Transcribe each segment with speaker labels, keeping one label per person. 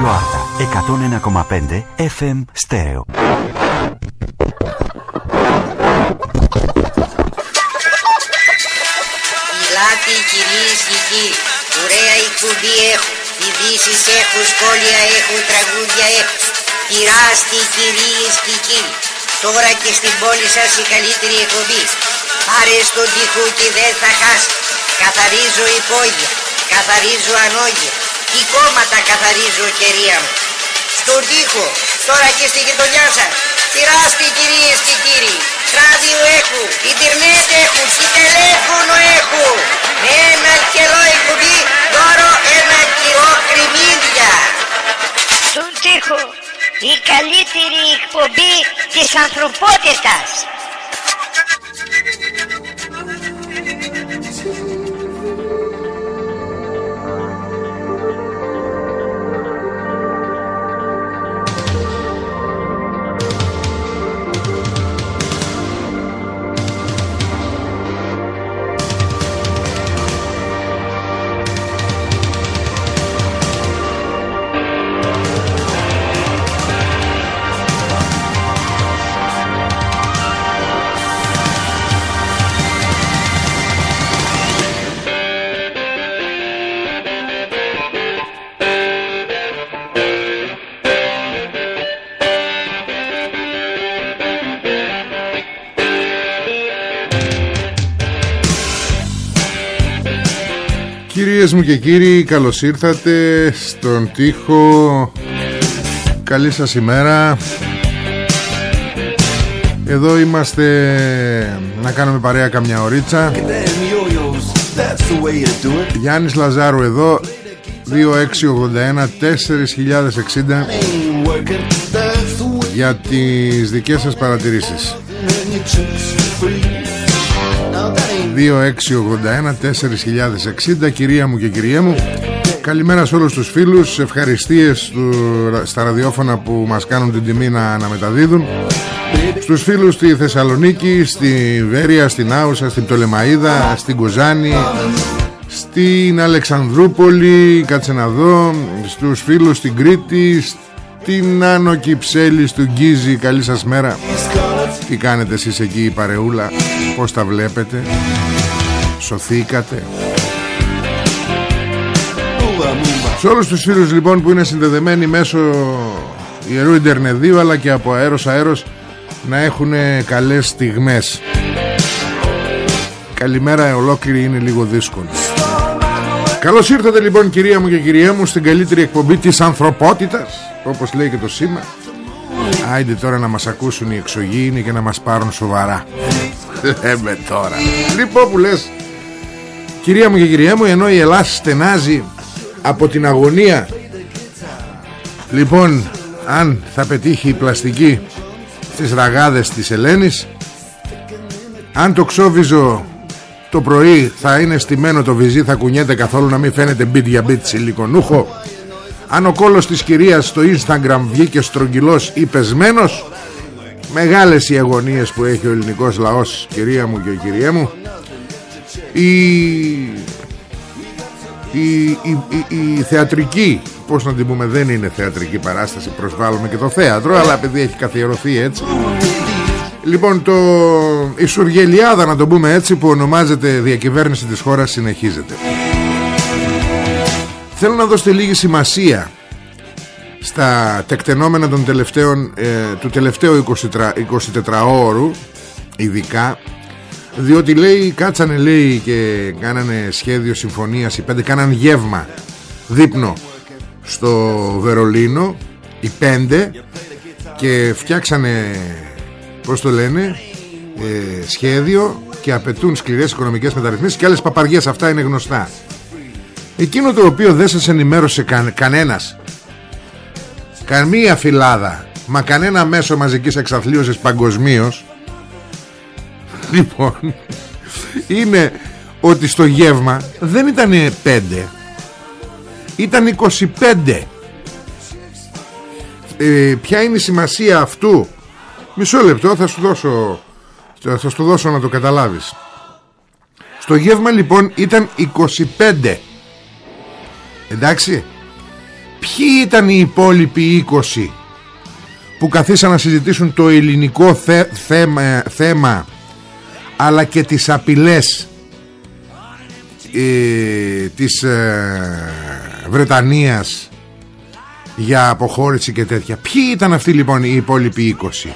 Speaker 1: Radio Arta 101,5 FM Stereo.
Speaker 2: Ελάτε κυρίες και κύριοι, ωραία εκπομπή έχω, ειδήσεις έχω, σχόλια έχω, τραγούδια έχω. Πειράστε κυρίες και κύριοι, τώρα και στην πόλη σας η καλύτερη εκπομπή. Πάρε στον τοίχο και δεν θα χάσει. Καθαρίζω υπόγεια, καθαρίζω ανόγεια. Τι κόμματα καθαρίζω κερία μου. Στον τοίχο, τώρα και στη γειτονιά σας. Πειράστε κυρίες και κύριοι. Ράδιο έχω, ίντερνετ έχω και τηλέφωνο έχω. Με ένα καιρό εκπομπή, δώρο ένα κιλό κρυμμύδια.
Speaker 3: Στον τοίχο, η καλύτερη εκπομπή της ανθρωπότητας.
Speaker 4: Κυρίες μου και κύριοι καλώς ήρθατε στον τοίχο. Καλή σας ημέρα. Εδώ είμαστε να κάνουμε παρέα καμιά ωρίτσα. Γιάννης Λαζάρου εδώ 2681 4060 για τις δικές σας παρατηρήσεις 2681-4060 Κυρία μου και κυρία μου Καλημέρα σε όλους τους φίλους Ευχαριστίες του, στα ραδιόφωνα που μας κάνουν την τιμή να, να μεταδίδουν. Στους φίλους στη Θεσσαλονίκη Στη Βέρεια, στην Άουσα Στην Πτολεμαίδα, στην Κοζάνη Στην Αλεξανδρούπολη Κάτσε να δω. Στους φίλους στην Κρήτη Στην Άνω Κυψέλη Στον Γκίζη Καλή σας μέρα Τι κάνετε εσείς εκεί η παρεούλα Πώς τα βλέπετε; Σωθήκατε; Σε όλους τους φίλους λοιπόν που είναι συνδεδεμένοι μέσω Ιερού Ιντερνεδίου αλλά και από αέρος αέρος να έχουν καλές στιγμές. Καλημέρα ολόκληρη είναι λίγο δύσκολη Καλώς ήρθατε λοιπόν κυρία μου και κυρία μου στην καλύτερη εκπομπή της ανθρωπότητας όπως λέει και το σήμα Άιντε τώρα να μας ακούσουν οι εξωγήινοι και να μας πάρουν σοβαρά. Λέμε τώρα. Λοιπόν που λες Κυρία μου και κυρία μου Ενώ η Ελλάδα στενάζει Από την αγωνία Λοιπόν Αν θα πετύχει η πλαστική Στις ραγάδες της Ελένης Αν το ξόβιζο Το πρωί θα είναι στημένο το βυζί Θα κουνιέται καθόλου να μην φαίνεται μπιτ για μπιτ σιλικονούχο Αν ο κόλος της κυρίας στο Instagram Βγήκε στρογγυλός ή πεσμένος Μεγάλες οι αγωνίες που έχει ο ελληνικός λαός Κυρία μου και κυρία μου. Η, η, η, η, θεατρική Πώς να την πούμε δεν είναι θεατρική παράσταση Προσβάλλουμε και το θέατρο Αλλά επειδή έχει καθιερωθεί έτσι. Λοιπόν το, η σουργελιάδα να το πούμε έτσι Που ονομάζεται διακυβέρνηση της χώρας Συνεχίζεται Θέλω να δώσετε λίγη σημασία στα τεκτενόμενα των τελευταίων, ε, του τελευταίου 24, 24 ώρου ειδικά διότι λέει κάτσανε λέει και κάνανε σχέδιο συμφωνίας οι πέντε κάνανε γεύμα δείπνο στο Βερολίνο οι πέντε και φτιάξανε πως το λένε ε, σχέδιο και απαιτούν σκληρές οικονομικές μεταρρυθμίσεις και άλλες παπαριές αυτά είναι γνωστά εκείνο το οποίο δεν σας ενημέρωσε κα, κανένας. Καμία φυλάδα μα κανένα μέσο μαζικής εξαθλίωσης παγκοσμίως. λοιπόν είναι ότι στο γεύμα δεν ήταν 5 ήταν 25 ε, ποια είναι η σημασία αυτού; Μισό λεπτό θα σου δώσω θα σου δώσω να το καταλάβεις. Στο γεύμα λοιπόν ήταν 25 εντάξει Ποιοι ήταν οι υπόλοιποι 20 που καθίσαν να συζητήσουν το ελληνικό θέμα, θέμα αλλά και τις απειλές ε, της ε, Βρετανίας για αποχώρηση και τέτοια. Ποιοι ήταν αυτοί λοιπόν οι υπόλοιποι 20.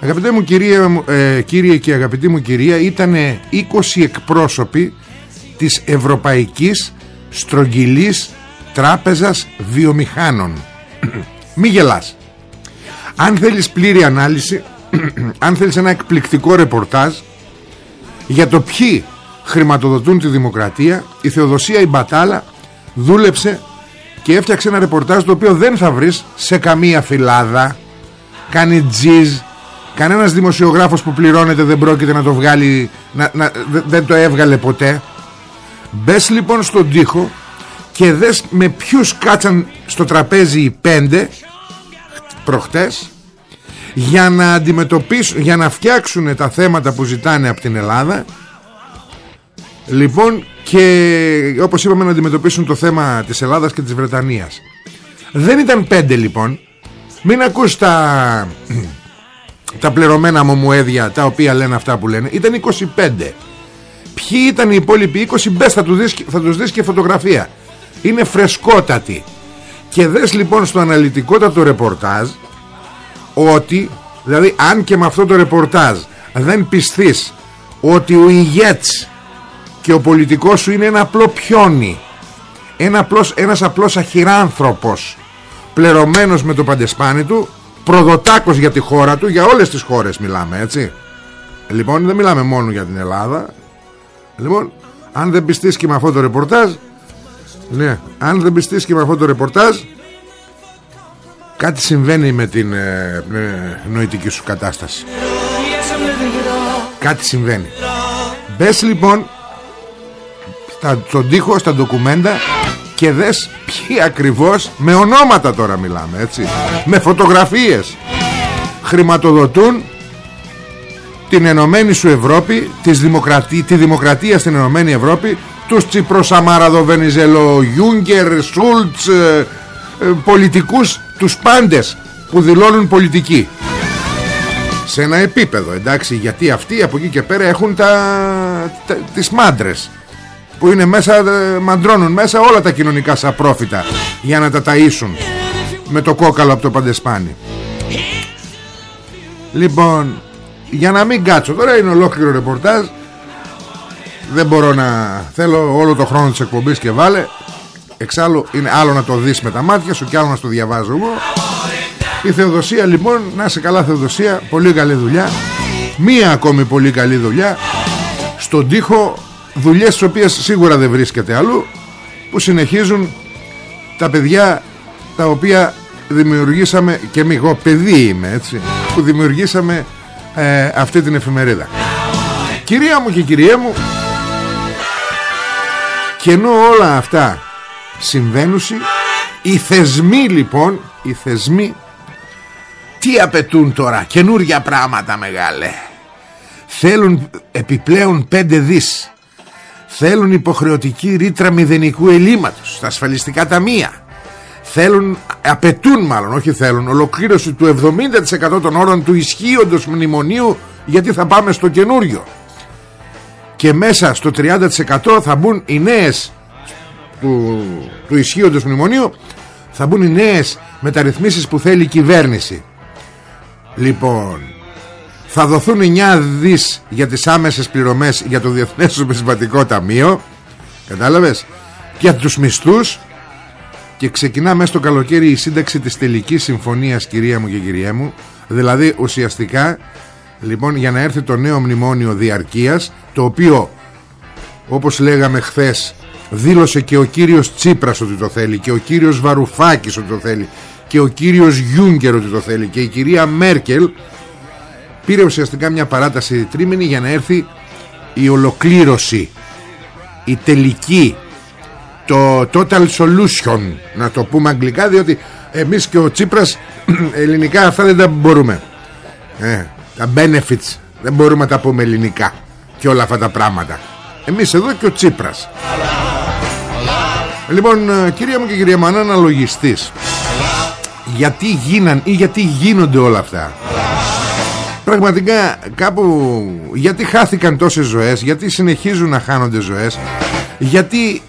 Speaker 4: Αγαπητέ μου κυρία, ε, κύριε και αγαπητή μου κυρία ήταν 20 εκπρόσωποι της Ευρωπαϊκής Στρογγυλής Τράπεζας Βιομηχάνων. Μη γελάς. Αν θέλεις πλήρη ανάλυση Αν θέλεις ένα εκπληκτικό ρεπορτάζ Για το ποιοι χρηματοδοτούν τη δημοκρατία Η Θεοδοσία Ιμπατάλα δούλεψε και έφτιαξε ένα ρεπορτάζ το οποίο δεν θα βρεις σε καμία φυλάδα. Κάνει τζιζ. Κανένας δημοσιογράφος που πληρώνεται δεν πρόκειται να το βγάλει να, να, δεν το έβγαλε ποτέ μπες λοιπόν στον τοίχο και δες με ποιους κάτσαν στο τραπέζι οι πέντε προχτές για να αντιμετωπίσουν για να φτιάξουν τα θέματα που ζητάνε από την Ελλάδα. Λοιπόν και όπως είπαμε να αντιμετωπίσουν το θέμα της Ελλάδας και της Βρετανίας. Δεν ήταν πέντε λοιπόν. Μην ακούς τα τα πληρωμένα μομουέδια τα οποία λένε αυτά που λένε. Ήταν 25 ποιοι ήταν οι υπόλοιποι 20 μπες θα, τους δεις, θα τους δεις και φωτογραφία. Είναι φρεσκότατη. Και δες λοιπόν στο αναλυτικότατο ρεπορτάζ ότι δηλαδή αν και με αυτό το ρεπορτάζ δεν πιστείς ότι ο ηγέτς και ο πολιτικός σου είναι ένα απλό πιόνι ένα απλός, ένας απλός αχυράνθρωπος πληρωμένος με το παντεσπάνι του προδοτάκος για τη χώρα του για όλες τις χώρες μιλάμε έτσι. Λοιπόν δεν μιλάμε μόνο για την Ελλάδα λοιπόν αν δεν πιστείς και με αυτό το ρεπορτάζ ναι, αν δεν πιστείς και με αυτό το ρεπορτάζ κάτι συμβαίνει με την ε, νοητική σου κατάσταση. Κάτι συμβαίνει. Μπες λοιπόν στον τοίχο, στα ντοκουμέντα και δες ποιοι ακριβώς με ονόματα τώρα μιλάμε έτσι με φωτογραφίες χρηματοδοτούν την Ενωμένη σου Ευρώπη της δημοκρατία, τη δημοκρατία στην Ενωμένη Ευρώπη τους Τσίπρο Αμάραδο Βενιζέλο Γιούγκερ Σούλτς ε, ε, πολιτικούς τους πάντες που δηλώνουν πολιτική. Σε ένα επίπεδο εντάξει γιατί αυτοί από εκεί και πέρα έχουν τα, τα τις μάντρες που είναι μέσα ε, μαντρώνουν μέσα όλα τα κοινωνικά σαπρόφητα για να τα ταΐσουν με το κόκαλο από το παντεσπάνι. Λοιπόν για να μην κάτσω τώρα είναι ολόκληρο ρεπορτάζ. Δεν μπορώ να θέλω όλο το χρόνο της εκπομπής και βάλε. Εξάλλου είναι άλλο να το δεις με τα μάτια σου και άλλο να το διαβάζω εγώ. Η Θεοδοσία λοιπόν να σε καλά Θεοδοσία. Πολύ καλή δουλειά. Μία ακόμη πολύ καλή δουλειά. Στον τοίχο δουλειές τις οποίες σίγουρα δεν βρίσκεται αλλού που συνεχίζουν τα παιδιά τα οποία δημιουργήσαμε και μη εγώ παιδί είμαι έτσι που δημιουργήσαμε ε, αυτή την εφημερίδα. Κυρία μου και κυρία μου και ενώ όλα αυτά συμβαίνουν οι θεσμοί λοιπόν οι θεσμοί τι απαιτούν τώρα καινούργια πράγματα μεγάλε. Θέλουν επιπλέον πέντε δις. Θέλουν υποχρεωτική ρήτρα μηδενικού ελλείμματος στα ασφαλιστικά ταμεία. Θέλουν, απαιτούν μάλλον όχι θέλουν ολοκλήρωση του 70% των όρων του ισχύοντος μνημονίου γιατί θα πάμε στο καινούριο. Και μέσα στο 30% θα μπουν οι νέες του, του ισχύοντος μνημονίου θα μπουν οι νέες μεταρρυθμίσεις που θέλει η κυβέρνηση. Λοιπόν θα δοθούν 9 δις για τις άμεσες πληρωμές για το Διεθνές Νομισματικό Ταμείο κατάλαβες για τους μισθούς και ξεκινά μέσα στο καλοκαίρι η σύνταξη της τελικής συμφωνίας κυρία μου και κυρία μου. Δηλαδή ουσιαστικά λοιπόν για να έρθει το νέο μνημόνιο διαρκείας το οποίο όπως λέγαμε χθες δήλωσε και ο κύριος Τσίπρας ότι το θέλει και ο κύριος Βαρουφάκης ότι το θέλει και ο κύριος Γιούγκερ ότι το θέλει και η κυρία Μέρκελ πήρε ουσιαστικά μια παράταση τρίμηνη για να έρθει η ολοκλήρωση η τελική το total solution να το πούμε αγγλικά διότι εμείς και ο Τσίπρας ελληνικά αυτά δεν τα μπορούμε. Ε, τα benefits δεν μπορούμε να τα πούμε ελληνικά και όλα αυτά τα πράγματα. Εμείς εδώ και ο Τσίπρας. Λοιπόν ε, κυρία μου και κυρία μου αν αναλογιστείς Γιατί γίναν ή γιατί γίνονται όλα αυτά; Πραγματικά κάπου Γιατί χάθηκαν τόσες ζωές Γιατί συνεχίζουν να χάνονται ζωές Γιατί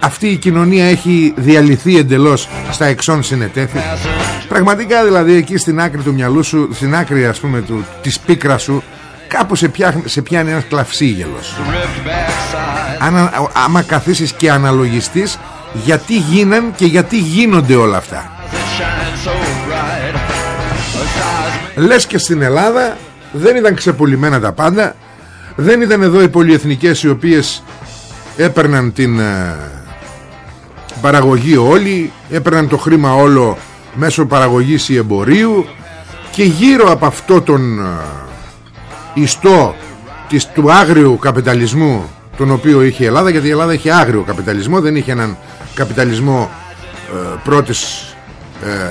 Speaker 4: αυτή η κοινωνία έχει διαλυθεί εντελώς στα εξών συνετέθη. Πραγματικά δηλαδή εκεί στην άκρη του μυαλού σου Στην άκρη ας πούμε του, της πίκρας σου Κάπου σε, πια, σε πιάνει ένας κλαυσίγελος. Αν, Άμα καθίσεις και αναλογιστείς Γιατί γίναν και γιατί γίνονται όλα αυτά. Λες και στην Ελλάδα δεν ήταν ξεπουλημένα τα πάντα. Δεν ήταν εδώ οι πολυεθνικές οι οποίες έπαιρναν την ε, παραγωγή όλοι Έπαιρναν το χρήμα όλο μέσω παραγωγής ή εμπορίου Και γύρω από αυτό τον ε, ιστό της, του άγριου καπιταλισμού τον οποίο είχε η Ελλάδα γιατί η Ελλάδα είχε άγριο καπιταλισμό δεν είχε έναν καπιταλισμό ε, πρώτης ε,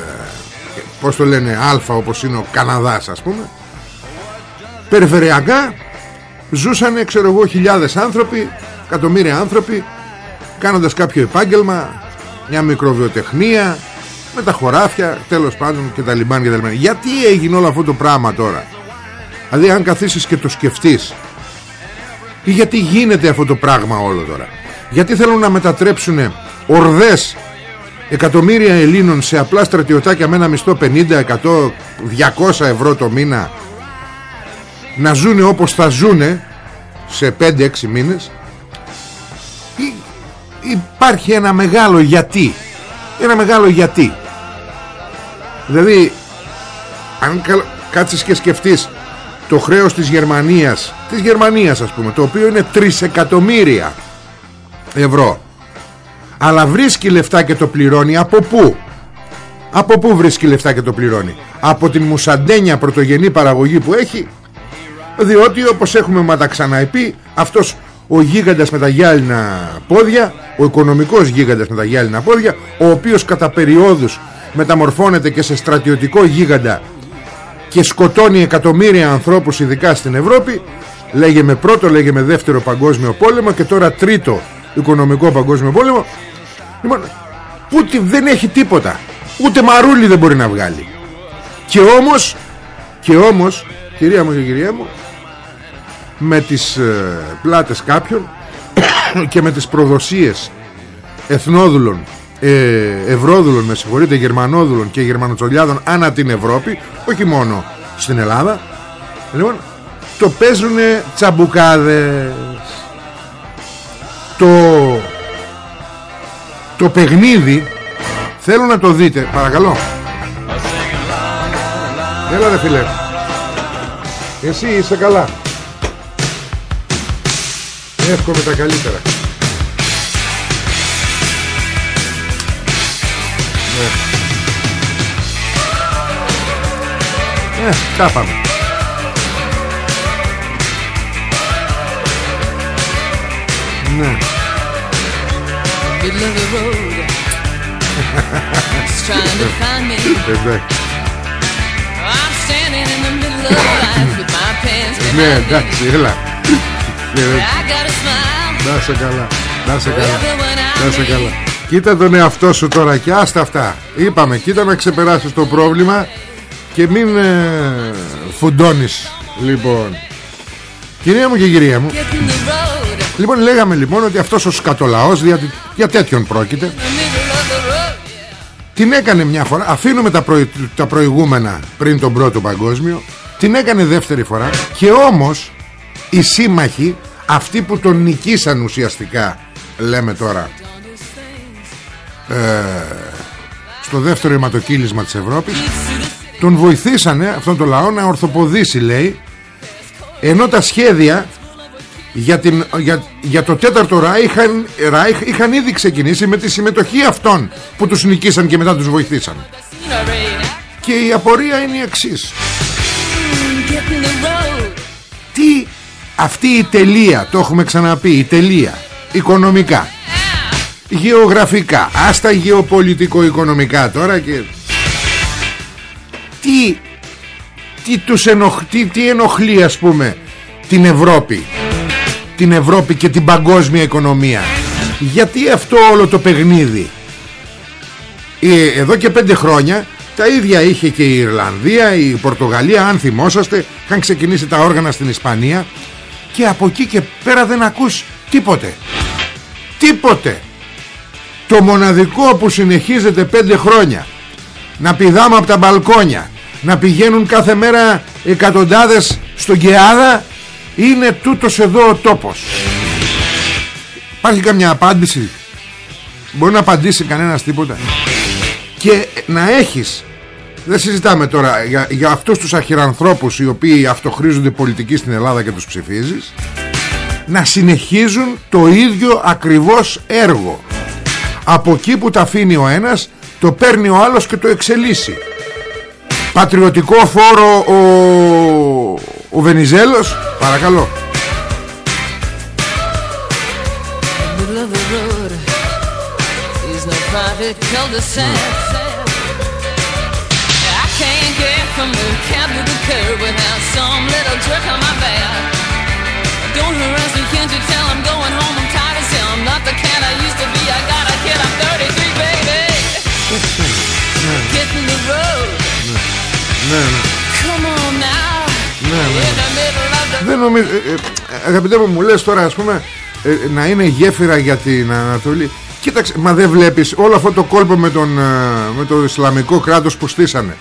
Speaker 4: πως το λένε αλφα όπως είναι ο Καναδάς ας πούμε. Περιφερειακά ζούσαν ξέρω εγώ χιλιάδες άνθρωποι εκατομμύρια άνθρωποι κάνοντας κάποιο επάγγελμα μια μικροβιοτεχνία με τα χωράφια τέλος πάντων και τα λιμπάν και τα λιμπάν γιατί έγινε όλο αυτό το πράγμα τώρα; Δηλαδή αν καθίσεις και το σκεφτείς ή γιατί γίνεται αυτό το πράγμα όλο τώρα; Γιατί θέλουν να μετατρέψουν ορδές εκατομμύρια Ελλήνων σε απλά στρατιωτάκια με ένα μισθό 50, 100, 200 ευρώ το μήνα να ζούνε όπως θα ζούνε σε 5-6 μήνες; Υπάρχει ένα μεγάλο γιατί. Ένα μεγάλο γιατί. Δηλαδή αν κάτσεις και σκεφτείς το χρέος της Γερμανίας της Γερμανίας ας πούμε το οποίο είναι 3 εκατομμύρια ευρώ αλλά βρίσκει λεφτά και το πληρώνει από πού; Από πού βρίσκει λεφτά και το πληρώνει; Από την μουσαντένια πρωτογενή παραγωγή που έχει διότι όπως έχουμε μα ξαναεπεί αυτός ο γίγαντας με τα γυάλινα πόδια ο οικονομικός γίγαντας με τα γυάλινα πόδια ο οποίος κατά περιόδους μεταμορφώνεται και σε στρατιωτικό γίγαντα και σκοτώνει εκατομμύρια ανθρώπους ειδικά στην Ευρώπη λέγε με πρώτο, λέγε με δεύτερο παγκόσμιο πόλεμο και τώρα τρίτο οικονομικό παγκόσμιο πόλεμο. Λοιπόν, ούτε δεν έχει τίποτα ούτε μαρούλι δεν μπορεί να βγάλει. Και όμως και όμως κυρία μου και κυρία μου με τις ε, πλάτες κάποιων και με τις προδοσίες εθνόδουλων ε, ευρώδουλων με συγχωρείτε γερμανόδουλων και γερμανοτσολιάδων ανά την Ευρώπη όχι μόνο στην Ελλάδα. Λοιπόν το παίζουνε τσαμπουκάδες. Το το παιχνίδι θέλω να το δείτε παρακαλώ. Έλα ρε φίλε. Εσύ είσαι καλά Εύκομαι τα καλύτερα. Ναι. Ε. Σκάφαμε. Ναι. Σκάφαμε. Τι είναι. Να σε καλά, να σε καλά, να σε καλά. Κοίτα τον εαυτό σου τώρα και άστα αυτά. Είπαμε, κοίτα να ξεπεράσεις το πρόβλημα και μην ε, φουντώνεις. Λοιπόν, κυρία μου και κυρία μου, Λοιπόν λέγαμε λοιπόν ότι αυτός ο σκατολαός για, για τέτοιον πρόκειται. Την έκανε μια φορά Αφήνουμε τα, τα προηγούμενα πριν τον πρώτο παγκόσμιο Την έκανε δεύτερη φορά Και όμως οι σύμμαχοι Αυτοί που τον νικήσαν ουσιαστικά Λέμε τώρα ε, Στο δεύτερο αιματοκύλισμα της Ευρώπης Τον βοηθήσανε αυτόν τον λαό να ορθοποδήσει λέει Ενώ τα σχέδια για, την, για, για το τέταρτο Ράιχ, είχαν ήδη ξεκινήσει με τη συμμετοχή αυτών που τους νικήσαν και μετά τους βοηθήσαν. Και η απορία είναι η εξής. Τι αυτή η τελεία το έχουμε ξαναπεί η τελεία οικονομικά. Γεωγραφικά. Άστα γεωπολιτικό οικονομικά τώρα και τι τι, τους ενοχ, τι, τι ενοχλεί ας πούμε την Ευρώπη την Ευρώπη και την παγκόσμια οικονομία; Γιατί αυτό όλο το παιχνίδι ε, εδώ και πέντε χρόνια τα ίδια είχε και η Ιρλανδία η Πορτογαλία αν θυμόσαστε είχαν ξεκινήσει τα όργανα στην Ισπανία και από εκεί και πέρα δεν ακούς τίποτε. Τίποτε. Το μοναδικό που συνεχίζεται πέντε χρόνια να πηδάμε από τα μπαλκόνια να πηγαίνουν κάθε μέρα εκατοντάδες στον Κεάδα είναι τούτος εδώ ο τόπος. Υπάρχει καμιά απάντηση; Μπορεί να απαντήσει κανένας τίποτα. Και να έχεις δεν συζητάμε τώρα για, για αυτούς τους αχυρανθρώπους οι οποίοι αυτοχρίζονται πολιτική στην Ελλάδα και τους ψηφίζεις να συνεχίζουν το ίδιο ακριβώς έργο. Από εκεί που τα αφήνει ο ένας το παίρνει ο άλλος και το εξελίσσει. Πατριωτικό φόρο ο, ο Βενιζέλος παρακαλώ. From Ναι, ναι. Come on now. Ναι, ναι. In the middle of the... Δεν νομίζω... Ε, ε, αγαπητέ μου, μου λες τώρα, ας πούμε, ε, να είναι γέφυρα για την Ανατολή. Κοίταξε, μα δεν βλέπεις όλο αυτό το κόλπο με, τον, με το Ισλαμικό κράτος που στήσανε.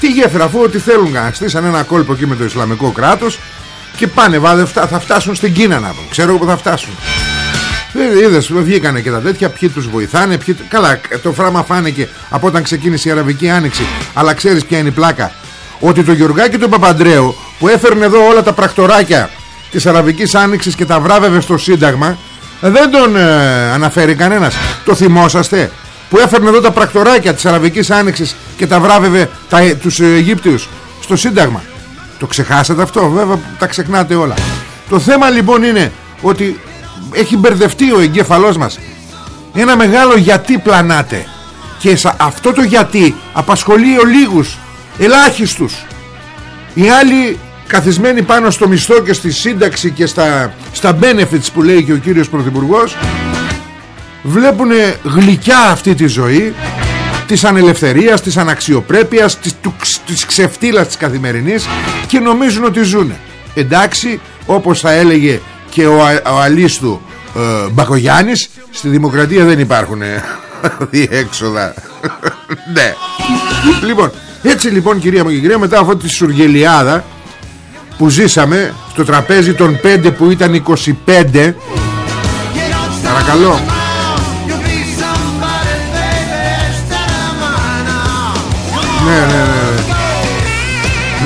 Speaker 4: Τι γέφυρα αφού ό,τι θέλουν να στήσαν ένα κόλπο εκεί με το Ισλαμικό κράτος και πάνε βάδε, θα φτάσουν στην Κίνα να δουν. Ξέρω που θα φτάσουν. Ε, είδες, βγήκανε και τα τέτοια, ποιοι τους βοηθάνε, ποιοι... Καλά, το φράμα φάνηκε από όταν ξεκίνησε η Αραβική Άνοιξη. Αλλά ξέρεις ποια είναι η πλάκα; Ότι το Γιωργάκη του Παπαντρέου που έφερνε εδώ όλα τα πρακτοράκια της Αραβικής Άνοιξης και τα βράβευε στο Σύνταγμα δεν τον ε, αναφέρει κανένας. Το θυμόσαστε που έφερνε εδώ τα πρακτοράκια της Αραβικής Άνοιξης και τα βράβευε τα, τους Αιγύπτιους στο Σύνταγμα. Το ξεχάσατε αυτό; Βέβαια τα ξεχνάτε όλα. Το θέμα λοιπόν είναι ότι έχει μπερδευτεί ο εγκέφαλός μας. Ένα μεγάλο γιατί πλανάτε και αυτό το γιατί απασχολεί ο λίγους ελάχιστους. Οι άλλοι καθισμένοι πάνω στο μισθό και στη σύνταξη και στα, στα benefits που λέει και ο κύριος Πρωθυπουργός βλέπουν γλυκιά αυτή τη ζωή της ανελευθερίας, της αναξιοπρέπειας της, του, της ξεφτύλας της καθημερινής και νομίζουν ότι ζουν εντάξει όπως θα έλεγε και ο, ο αλίστου ε, Μπακογιάννης στη δημοκρατία δεν υπάρχουν ε, διέξοδα. Ναι. Λοιπόν έτσι λοιπόν κυρία μου και κυρία μετά από τη σουργελιάδα που ζήσαμε στο τραπέζι των 5 που ήταν 25 παρακαλώ Ναι, ναι, ναι.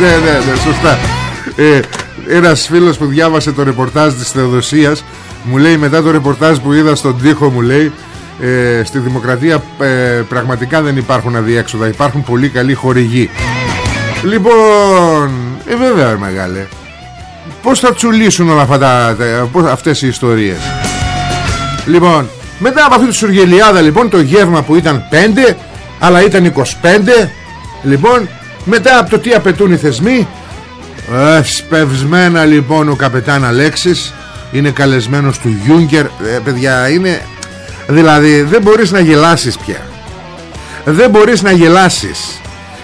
Speaker 4: Ναι, ναι, ναι, σωστά. Ε, ένας φίλος που διάβασε το ρεπορτάζ της Θεοδοσίας μου λέει μετά το ρεπορτάζ που είδα στον τοίχο μου λέει ε, στη Δημοκρατία ε, πραγματικά δεν υπάρχουν αδιέξοδα. Υπάρχουν πολύ καλοί χορηγοί. Λοιπόν ε βέβαια μεγάλε πως θα τσουλήσουν όλα αυτά τα, πώς, αυτές οι ιστορίες; Λοιπόν μετά από αυτή τη σουργελιάδα λοιπόν το γεύμα που ήταν 5 αλλά ήταν 25 Λοιπόν μετά από το τι απαιτούν οι θεσμοί ε, Σπευσμένα λοιπόν ο καπετάν Αλέξης Είναι καλεσμένος του Γιούγκερ. Ε, Παιδιά είναι Δηλαδή δεν μπορείς να γελάσεις πια. Δεν μπορείς να γελάσεις.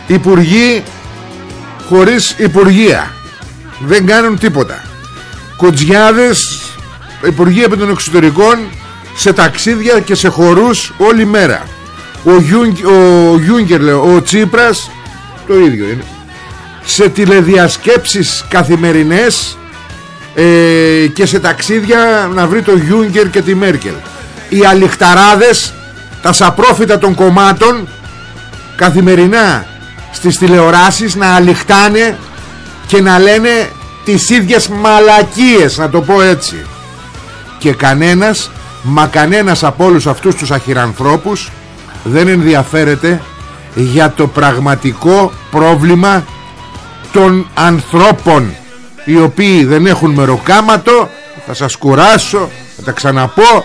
Speaker 4: Υπουργοί Χωρίς υπουργεία. Δεν κάνουν τίποτα. Κοτζιάδες Υπουργοί επί των εξωτερικών Σε ταξίδια και σε χορούς Όλη μέρα. Ο, Γιούγκερ, ο ο Τσίπρας το ίδιο είναι. Σε τηλεδιασκέψεις καθημερινές ε, και σε ταξίδια να βρει το Γιούγκερ και τη Μέρκελ οι αλιχταράδες τα σαπρόφητα των κομμάτων καθημερινά στις τηλεοράσεις να αλιχτάνε και να λένε τις ίδιες μαλακίες να το πω έτσι. Και κανένας μα κανένας από όλους αυτούς τους αχυρανθρώπους δεν ενδιαφέρεται για το πραγματικό πρόβλημα των ανθρώπων οι οποίοι δεν έχουν μεροκάματο θα σας κουράσω θα τα ξαναπώ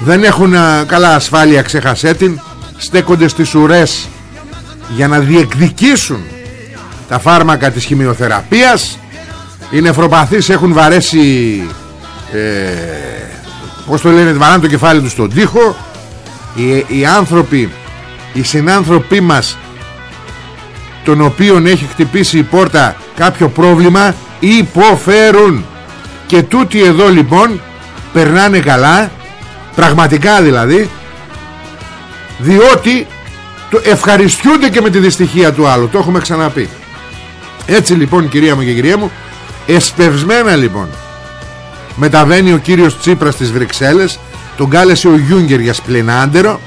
Speaker 4: δεν έχουν καλά ασφάλεια ξέχασέ την. Στέκονται στις ουρές για να διεκδικήσουν τα φάρμακα της χημειοθεραπείας. Οι νεφροπαθείς έχουν βαρέσει ε, Πώς το λένε βαράνε το κεφάλι τους στον τοίχο. Οι, οι άνθρωποι οι συνάνθρωποι μας των οποίων έχει χτυπήσει η πόρτα κάποιο πρόβλημα υποφέρουν. Και τούτοι εδώ λοιπόν περνάνε καλά πραγματικά δηλαδή. Διότι το ευχαριστούνται και με τη δυστυχία του άλλου. Το έχουμε ξαναπεί. Έτσι λοιπόν κυρία μου και κυρία μου εσπευσμένα λοιπόν μεταβαίνει ο κύριος Τσίπρας στις Βρυξέλλες τον κάλεσε ο Γιούγκερ για σπλενάντερο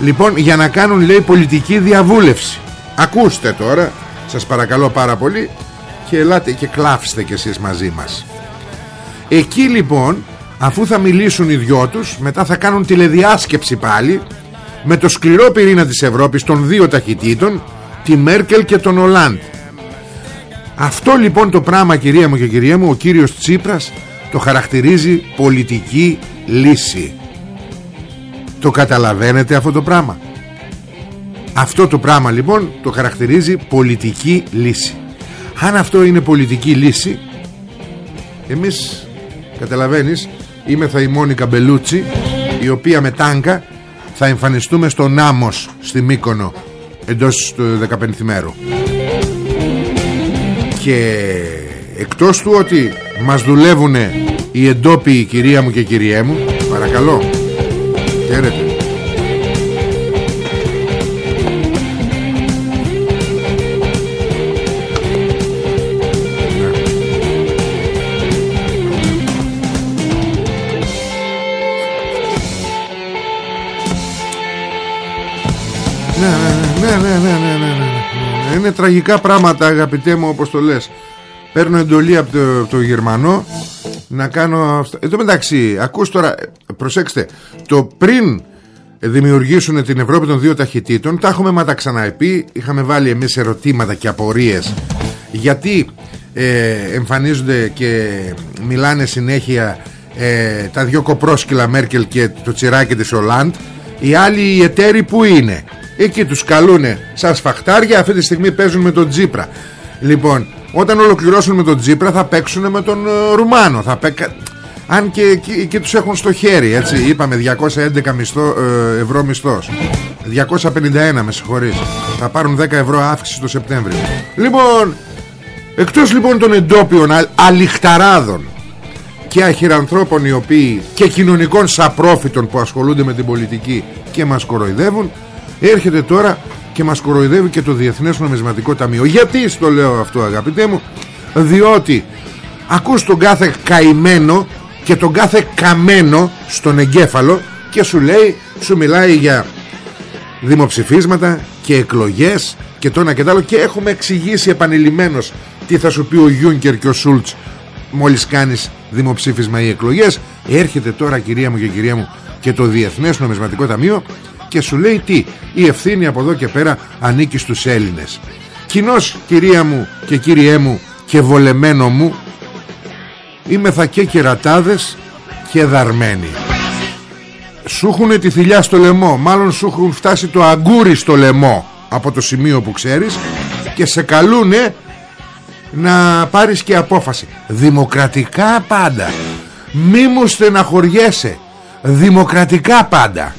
Speaker 4: λοιπόν για να κάνουν λέει πολιτική διαβούλευση. Ακούστε τώρα σας παρακαλώ πάρα πολύ και ελάτε και κλάφστε κι εσείς μαζί μας. Εκεί λοιπόν αφού θα μιλήσουν οι δυο τους μετά θα κάνουν τηλεδιάσκεψη πάλι με το σκληρό πυρήνα της Ευρώπης των δύο ταχυτήτων τη Μέρκελ και τον Ολάντ. Αυτό λοιπόν το πράγμα κυρία μου και κυρία μου ο κύριος Τσίπρας το χαρακτηρίζει πολιτική λύση. Το καταλαβαίνετε αυτό το πράγμα; Αυτό το πράγμα λοιπόν το χαρακτηρίζει πολιτική λύση. Αν αυτό είναι πολιτική λύση εμείς καταλαβαίνεις είμαι θα η Μόνικα Μπελούτσι η οποία με τάγκα θα εμφανιστούμε στο Νάμος στη Μύκονο εντός του 15 μέρου. Και εκτός του ότι μας δουλεύουν οι εντόπιοι κυρία μου και κυριέ μου παρακαλώ χαίρετε Είναι τραγικά πράγματα αγαπητέ μου όπως το λες. Παίρνω εντολή από το, το Γερμανό Να κάνω αυτό. Εδώ μεταξύ ακούς τώρα Προσέξτε Το πριν δημιουργήσουν την Ευρώπη των δύο ταχυτήτων Τα έχουμε μα ξαναεπεί Είχαμε βάλει εμείς ερωτήματα και απορίες Γιατί ε, εμφανίζονται και μιλάνε συνέχεια ε, τα δυο κοπρόσκυλα Μέρκελ και το τσιράκι της Ολάντ οι άλλοι οι εταίροι που είναι; Εκεί τους καλούνε σαν σφαχτάρια Αυτή τη στιγμή παίζουν με τον Τζίπρα. Λοιπόν όταν ολοκληρώσουν με τον Τζίπρα Θα παίξουν με τον ε, Ρουμάνο. Θα παίκα... Αν και, και, και, τους έχουν στο χέρι έτσι. Είπαμε 211 μισθό, ε, ευρώ μισθός. 251 με συγχωρείς. Θα πάρουν 10 ευρώ αύξηση το Σεπτέμβριο. Λοιπόν Εκτός λοιπόν των εντόπιων αλιχταράδων και αχυρανθρώπων οι οποίοι και κοινωνικών σαπρόφητων που ασχολούνται με την πολιτική και μας κοροϊδεύουν έρχεται τώρα και μας κοροϊδεύει και το Διεθνές Νομισματικό Ταμείο. Γιατί στο λέω αυτό αγαπητέ μου; Διότι ακούς τον κάθε καημένο και τον κάθε καμένο στον εγκέφαλο και σου λέει σου μιλάει για δημοψηφίσματα και εκλογές και το ένα και το άλλο. Και έχουμε εξηγήσει επανειλημμένως τι θα σου πει ο Γιούνκερ και ο Σούλτς μόλις κάνεις δημοψήφισμα ή εκλογές. Έρχεται τώρα κυρία μου και κυρία μου και το Διεθνές Νομισματικό Ταμείο και σου λέει τι η ευθύνη από εδώ και πέρα ανήκει στους Έλληνες. Κοινώς κυρία μου και κύριέ μου και βολεμένο μου είμαι θα και κερατάδες και δαρμένοι. Σου έχουν τη θηλιά στο λαιμό μάλλον σου έχουν φτάσει το αγκούρι στο λαιμό από το σημείο που ξέρεις και σε καλούνε να πάρεις και απόφαση. Δημοκρατικά πάντα. Μη μου στεναχωριέσαι. Δημοκρατικά πάντα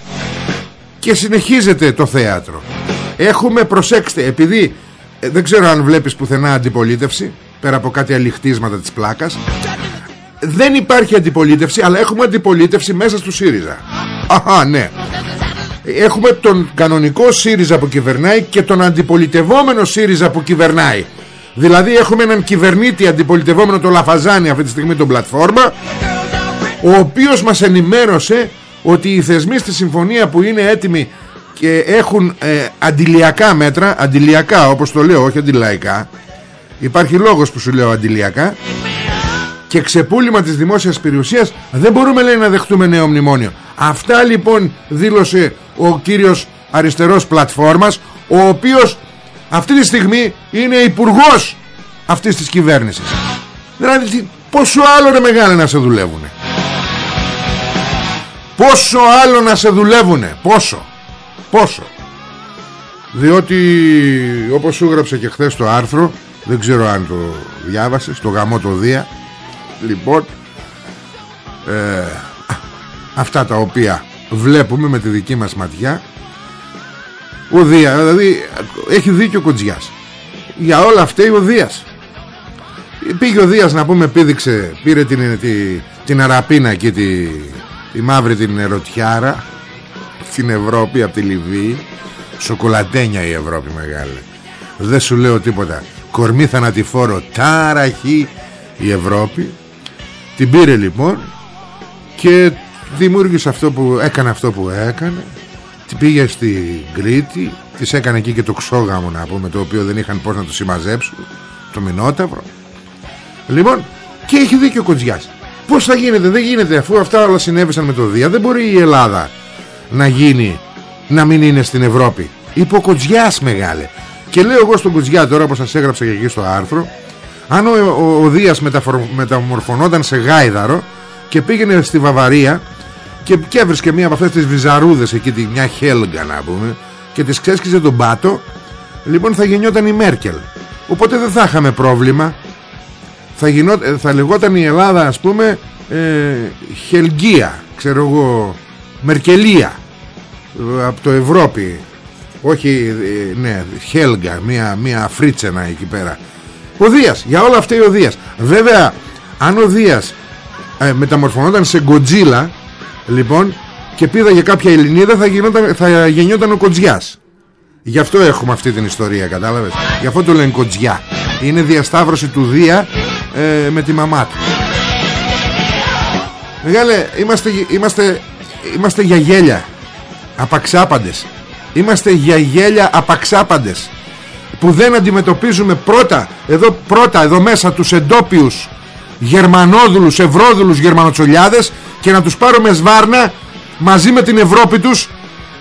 Speaker 4: και συνεχίζεται το θέατρο. Έχουμε προσέξτε επειδή ε, δεν ξέρω αν βλέπεις πουθενά αντιπολίτευση πέρα από κάτι αληχτίσματα της πλάκας δεν υπάρχει αντιπολίτευση αλλά έχουμε αντιπολίτευση μέσα στο ΣΥΡΙΖΑ. Αχα ναι. Έχουμε τον κανονικό ΣΥΡΙΖΑ που κυβερνάει και τον αντιπολιτευόμενο ΣΥΡΙΖΑ που κυβερνάει. Δηλαδή έχουμε έναν κυβερνήτη αντιπολιτευόμενο το Λαφαζάνη αυτή τη στιγμή τον πλατφόρμα ο οποίος μας ενημέρωσε ότι οι θεσμοί στη συμφωνία που είναι έτοιμοι και έχουν ε, αντιλιακά μέτρα αντιλιακά όπως το λέω όχι αντιλαϊκά υπάρχει λόγος που σου λέω αντιλιακά και ξεπούλημα της δημόσιας περιουσίας δεν μπορούμε λέει να δεχτούμε νέο μνημόνιο. Αυτά λοιπόν δήλωσε ο κύριος αριστερός πλατφόρμας ο οποίος αυτή τη στιγμή είναι υπουργός αυτής της κυβέρνησης. Δηλαδή πόσο άλλο ρε μεγάλε να σε δουλεύουν πόσο άλλο να σε δουλεύουνε πόσο πόσο. Διότι όπως σου έγραψε και χθες το άρθρο δεν ξέρω αν το διάβασες το γαμό το Δία. Λοιπόν ε, αυτά τα οποία βλέπουμε με τη δική μας ματιά. Ο Δία δηλαδή έχει δίκιο ο Κοντζιάς. Για όλα αυτά ο Δίας. Πήγε ο Δίας να πούμε πήδηξε πήρε την, την, την αραπίνα εκεί τη, τη μαύρη την ερωτιάρα στην Ευρώπη από τη Λιβύη. Σοκολατένια η Ευρώπη μεγάλη δεν σου λέω τίποτα. Κορμί θανατηφόρο τάραχη η Ευρώπη. Την πήρε λοιπόν και δημιούργησε αυτό που έκανε αυτό που έκανε. Την πήγε στη Κρήτη της έκανε εκεί και το ξόγαμο να πούμε το οποίο δεν είχαν πώς να το συμμαζέψουν το Μινόταυρο. Λοιπόν και έχει δίκιο ο Κοντζιάς πως θα γίνεται δεν γίνεται αφού αυτά όλα συνέβησαν με το Δία δεν μπορεί η Ελλάδα να γίνει να μην είναι στην Ευρώπη. Είπε ο Κοντζιάς μεγάλε. Και λέω εγώ στον Κοντζιά τώρα όπως σας έγραψα και εκεί στο άρθρο αν ο, ο, ο Δίας μεταμορφωνόταν σε γάιδαρο και πήγαινε στη Βαβαρία και, και έβρισκε μία από αυτές τις βυζαρούδες εκεί, μια χέλγκα να πούμε και τις ξέσκιζε τον πάτο λοιπόν θα γεννιόταν η Μέρκελ. Οπότε δεν θα είχαμε πρόβλημα θα, γινό, θα λεγόταν η Ελλάδα ας πούμε ε, Χελγία ξέρω εγώ Μερκελία από το Ευρώπη. Όχι ε, ναι Χέλγα μια, μια φρίτσενα εκεί πέρα. Ο Δίας για όλα αυτά ο Δίας. Βέβαια αν ο Δίας ε, μεταμορφωνόταν σε Γκοτζίλα λοιπόν και πήδαγε κάποια Ελληνίδα θα, γινόταν, θα γεννιόταν ο Κοντζιάς γι' αυτό έχουμε αυτή την ιστορία κατάλαβες; Γι' αυτό το λένε Κοντζιά είναι διασταύρωση του Δία ε, με τη μαμά του. Μεγάλε είμαστε, είμαστε, είμαστε για γέλια. Απαξάπαντες. Είμαστε για γέλια απαξάπαντες. Που δεν αντιμετωπίζουμε πρώτα εδώ πρώτα εδώ μέσα τους εντόπιους γερμανόδουλους, ευρώδουλους γερμανοτσολιάδες και να τους πάρουμε σβάρνα μαζί με την Ευρώπη τους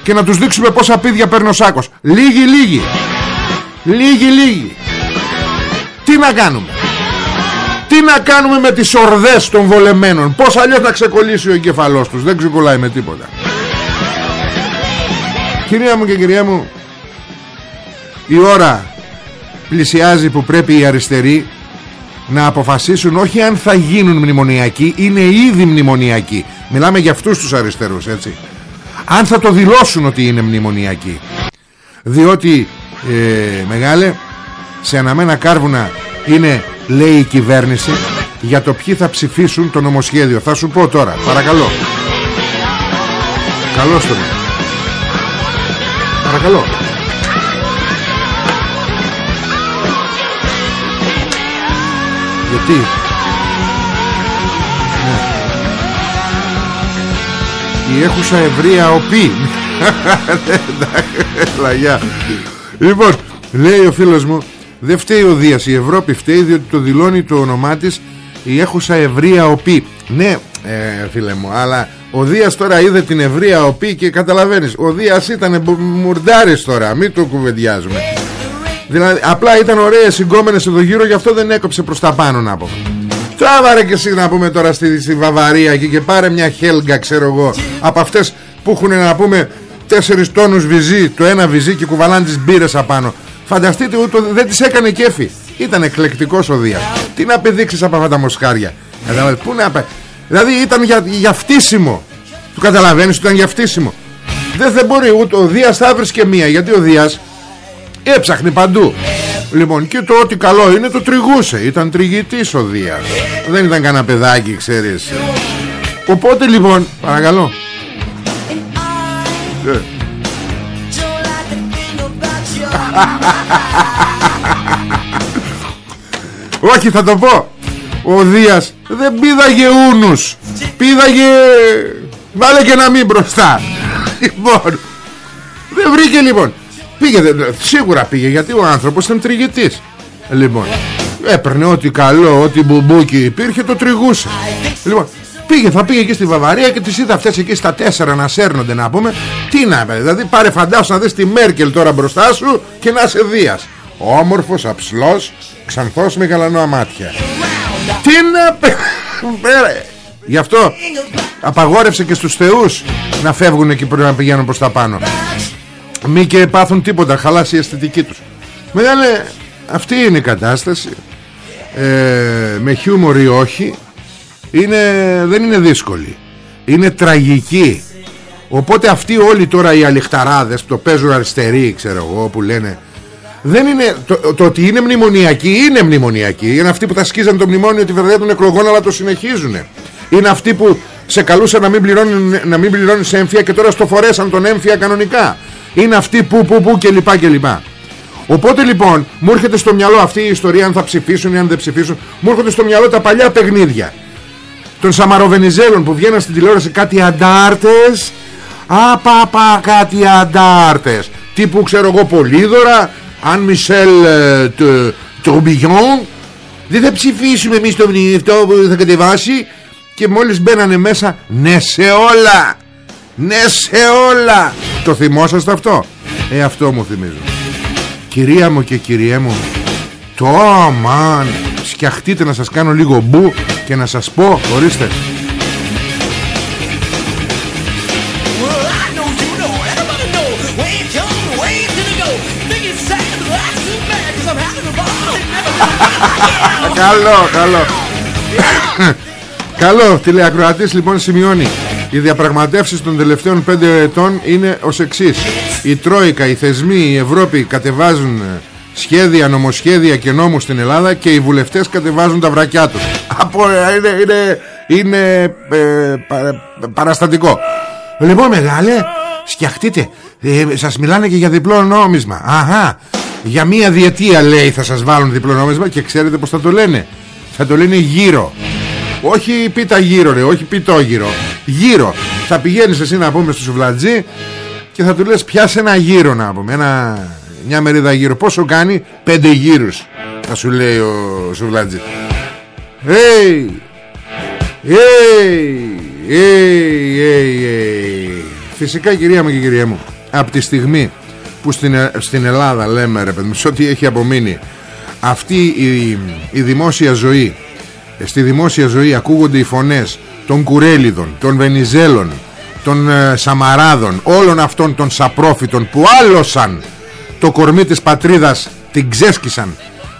Speaker 4: και να τους δείξουμε πόσα πίδια παίρνει ο Σάκος. Λίγοι λίγοι. Λίγοι λίγοι. Τι να κάνουμε; Τι να κάνουμε με τις ορδές των βολεμένων; Πως αλλιώς να ξεκολλήσει ο εγκεφαλός τους; Δεν ξεκολλάει με τίποτα. Κυρία μου και κυρία μου η ώρα πλησιάζει που πρέπει οι αριστεροί να αποφασίσουν όχι αν θα γίνουν μνημονιακοί είναι ήδη μνημονιακοί. Μιλάμε για αυτούς τους αριστερούς έτσι. Αν θα το δηλώσουν ότι είναι μνημονιακοί. Διότι ε, μεγάλε σε αναμένα κάρβουνα είναι λέει η κυβέρνηση για το ποιοι θα ψηφίσουν το νομοσχέδιο. Θα σου πω τώρα παρακαλώ. Καλώς τον. Παρακαλώ. Γιατί; Ναι. Η έχουσα ευρεία οπή. Λαγιά. Λοιπόν λέει ο φίλος μου Δεν φταίει ο Δίας Η Ευρώπη φταίει διότι το δηλώνει το όνομά της Η έχουσα ευρεία οπή Ναι ε, φίλε μου Αλλά ο Δίας τώρα είδε την ευρεία οπή Και καταλαβαίνεις Ο Δίας ήταν μουρντάρης τώρα Μην το κουβεντιάζουμε. Δηλαδή απλά ήταν ωραίες συγκόμενες εδώ γύρω Γι' αυτό δεν έκοψε προς τα πάνω να πω. Τράβαρε και εσύ να πούμε τώρα στη, στη Βαβαρία εκεί Και πάρε μια χέλγκα ξέρω εγώ Από αυτές που έχουν να πούμε Τέσσερις τόνους βυζί Το ένα βυζί και κουβαλάνε τις μπύρες απάνω Φανταστείτε ούτω δεν τις έκανε κέφι. Ήταν εκλεκτικός ο Δίας. Τι να πηδήξεις από αυτά τα μοσχάρια. Πού να Δηλαδή ήταν για, για φτύσιμο. Του καταλαβαίνεις ήταν για φτύσιμο. Δεν, δεν μπορεί ούτε ο Δίας θα και μία Γιατί ο Δίας Έψαχνε παντού. Λοιπόν και το ότι καλό είναι το τριγούσε. Ήταν τριγητής ο Δίας. Δεν ήταν κανένα παιδάκι ξέρεις. Οπότε λοιπόν Παρακαλώ Όχι θα το πω. Ο Δίας δεν πήδαγε ούνους. Πήδαγε Βάλε και να μην μπροστά. Λοιπόν Δεν βρήκε λοιπόν. Πήγε, σίγουρα πήγε γιατί ο άνθρωπος ήταν τριγετής Λοιπόν Έπαιρνε ό,τι καλό, ό,τι μπουμπούκι υπήρχε το τριγούσε. Λοιπόν Πήγε, θα πήγε εκεί στη Βαβαρία και τις είδα αυτές εκεί στα τέσσερα να σέρνονται να πούμε. Τι να πει, δηλαδή πάρε φαντάσου να δεις τη Μέρκελ τώρα μπροστά σου και να είσαι Δίας Όμορφος, αψλός, ξανθός με γαλανό μάτια. Τι να πει Γι' αυτό απαγόρευσε και στους θεούς να φεύγουν εκεί πριν να πηγαίνουν προς τα πάνω. Μη και πάθουν τίποτα χαλάσει η αισθητική τους. Μεγάλε αυτή είναι η κατάσταση. Ε, με χιούμορ ή όχι είναι, δεν είναι δύσκολη. Είναι τραγική. Οπότε αυτοί όλοι τώρα οι αλιχταράδες που το παίζουν αριστεροί ξέρω εγώ που λένε δεν είναι, το, το ότι είναι μνημονιακοί είναι μνημονιακοί. Είναι αυτοί που θα σκίζαν το μνημόνιο τη βερδιά των εκλογών αλλά το συνεχίζουν είναι αυτοί που σε καλούσαν να μην πληρώνουν να μην πληρώνεις έμφυα και τώρα στο φορέσαν τον έμφυα κανονικά. Είναι αυτοί που που που και λοιπά και λοιπά. Οπότε λοιπόν μου έρχεται στο μυαλό αυτή η ιστορία αν θα ψηφίσουν ή αν δεν ψηφίσουν μου έρχονται στο μυαλό τα παλιά παιχνίδια των Σαμαροβενιζέλων που βγαίναν στην τηλεόραση κάτι αντάρτες. Απαπα κάτι αντάρτες. Τύπου ξέρω εγώ Πολύδωρα Αν Μισελ Τρομπιγιόν δεν θα ψηφίσουμε εμείς το αυτό που θα κατεβάσει. Και μόλις μπαίνανε μέσα ναι σε όλα. Ναι σε όλα. Το θυμόσαστε αυτό; Ε αυτό μου θυμίζω. Κυρία μου και κυριέ μου Το αμάν Σκιαχτείτε να σας κάνω λίγο μπου Και να σας πω Ορίστε. Καλό, καλό. Καλό, τηλεακροατής λοιπόν σημειώνει. Οι διαπραγματεύσεις των τελευταίων πέντε ετών είναι ως εξής. Η Τρόικα, οι θεσμοί, η Ευρώπη κατεβάζουν σχέδια, νομοσχέδια και νόμους στην Ελλάδα Και οι βουλευτές κατεβάζουν τα βρακιά τους. Από, Είναι, είναι, είναι ε, παραστατικό. Λοιπόν μεγάλε, σκιαχτείτε. Ε, Σας μιλάνε και για διπλό νόμισμα. Αχα, για μία διετία λέει θα σας βάλουν διπλό νόμισμα Και ξέρετε πως θα το λένε. Θα το λένε γύρω όχι πίτα γύρω ρε, όχι πιτό γύρω Γύρω Θα πηγαίνεις εσύ να πούμε στο σουβλατζή Και θα του λες πιάσε ένα γύρο να πούμε ένα, Μια μερίδα γύρω. Πόσο κάνει; Πέντε γύρους Θα σου λέει ο σουβλατζής. Hey! Hey! Hey! Hey! Φυσικά κυρία μου και κυρία μου Από τη στιγμή που στην, ε, στην Ελλάδα λέμε ρε παιδί σε ό,τι έχει απομείνει αυτή η, η δημόσια ζωή στη δημόσια ζωή ακούγονται οι φωνές των Κουρέλιδων, των Βενιζέλων, των ε, Σαμαράδων, όλων αυτών των σαπρόφητων που άλωσαν το κορμί της πατρίδας, την ξέσκισαν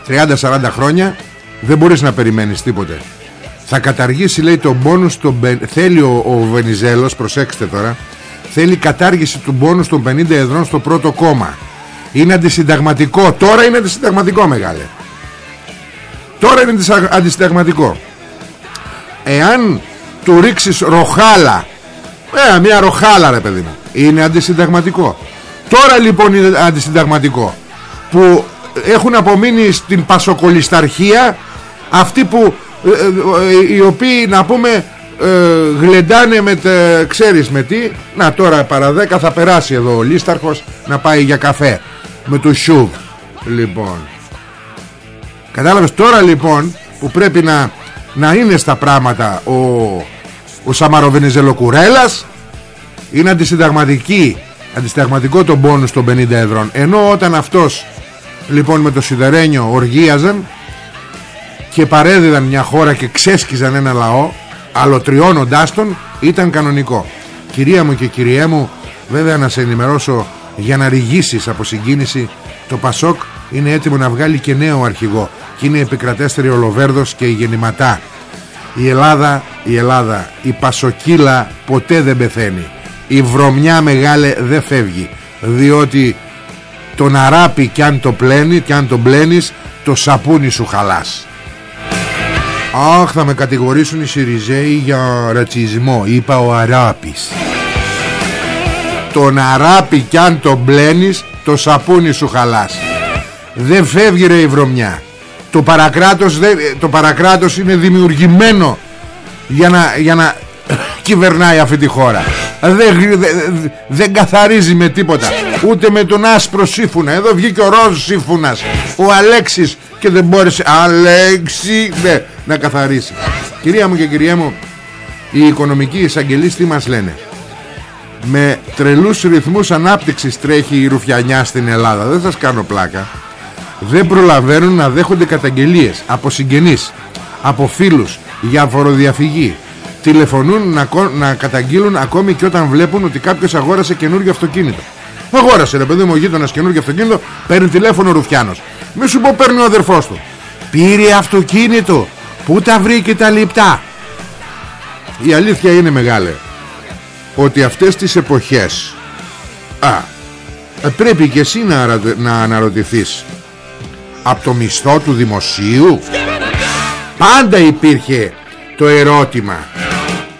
Speaker 4: 30-40 χρόνια, δεν μπορείς να περιμένεις τίποτε. Θα καταργήσει λέει τον πόνους, τον, θέλει ο, ο Βενιζέλος, προσέξτε τώρα, θέλει κατάργηση του πόνους των 50 εδρών στο πρώτο κόμμα. Είναι αντισυνταγματικό, τώρα είναι αντισυνταγματικό μεγάλε. Τώρα είναι αντισταγματικό Εάν του ρίξεις ροχάλα Ε μια ροχάλα ρε παιδί μου Είναι αντισυνταγματικό Τώρα λοιπόν είναι αντισυνταγματικό. Που έχουν απομείνει στην πασοκολισταρχία Αυτοί που ε, ε, Οι οποίοι να πούμε ε, γλεντάνε με τε, ξέρεις με τι. Να τώρα παρά δέκα θα περάσει εδώ ο Λίσταρχος να πάει για καφέ με το Σιούβ. Λοιπόν. Κατάλαβες τώρα λοιπόν που πρέπει να, να είναι στα πράγματα ο, ο Σαμαροβενιζελοκουρέλας είναι αντισυνταγματική αντισυνταγματικό τον πόνους των 50 εδρών ενώ όταν αυτός λοιπόν με το σιδερένιο οργίαζαν και παρέδιδαν μια χώρα και ξέσκιζαν ένα λαό αλωτριώνοντάς τον ήταν κανονικό. Κυρία μου και κυριέ μου βέβαια να σε ενημερώσω για να ρηγήσεις από συγκίνηση το Πασόκ είναι έτοιμο να βγάλει και νέο αρχηγό και είναι επικρατέστερη ο Λοβέρδος και η Γεννηματά. Η Ελλάδα, η Ελλάδα η Πασοκύλα ποτέ δεν πεθαίνει η βρωμιά μεγάλε δεν φεύγει διότι τον αράπη κι αν το πλένει κι αν το μπλένεις το σαπούνι σου χαλάς. Αχ θα με κατηγορήσουν οι Σιριζέοι για ρατσισμό Είπα ο Αράπης. Τον Αράπη κι αν το μπλένεις Το σαπούνι σου χαλάς. Δεν φεύγει ρε η βρωμιά. Το παρακράτος, το παρακράτος είναι δημιουργημένο για να, για να κυβερνάει αυτή τη χώρα δεν, δεν, καθαρίζει με τίποτα. Ούτε με τον άσπρο σύφουνα εδώ βγήκε ο ροζ σύφουνας ο Αλέξης και δεν μπόρεσε. Αλέξη ναι, να καθαρίσει. Κυρία μου και κυρία μου οι οικονομικοί εισαγγελείς τι μας λένε; Με τρελούς ρυθμούς ανάπτυξης τρέχει η ρουφιανιά στην Ελλάδα. Δεν σας κάνω πλάκα. Δεν προλαβαίνουν να δέχονται καταγγελίες από συγγενείς, από φίλους για φοροδιαφυγή. Τηλεφωνούν να, να καταγγείλουν ακόμη και όταν βλέπουν ότι κάποιος αγόρασε καινούργιο αυτοκίνητο. Αγόρασε ρε παιδί μου ο γείτονας καινούργιο αυτοκίνητο, παίρνει τηλέφωνο ο Ρουφιάνος. Μη σου πω παίρνει ο αδερφός του. Πήρε αυτοκίνητο. Πού τα βρήκε τα λιπτά; Η αλήθεια είναι μεγάλη. ότι αυτές τις εποχές α, ε, πρέπει και εσύ να, αρα- να αναρωτηθείς από το μισθό του δημοσίου πάντα υπήρχε το ερώτημα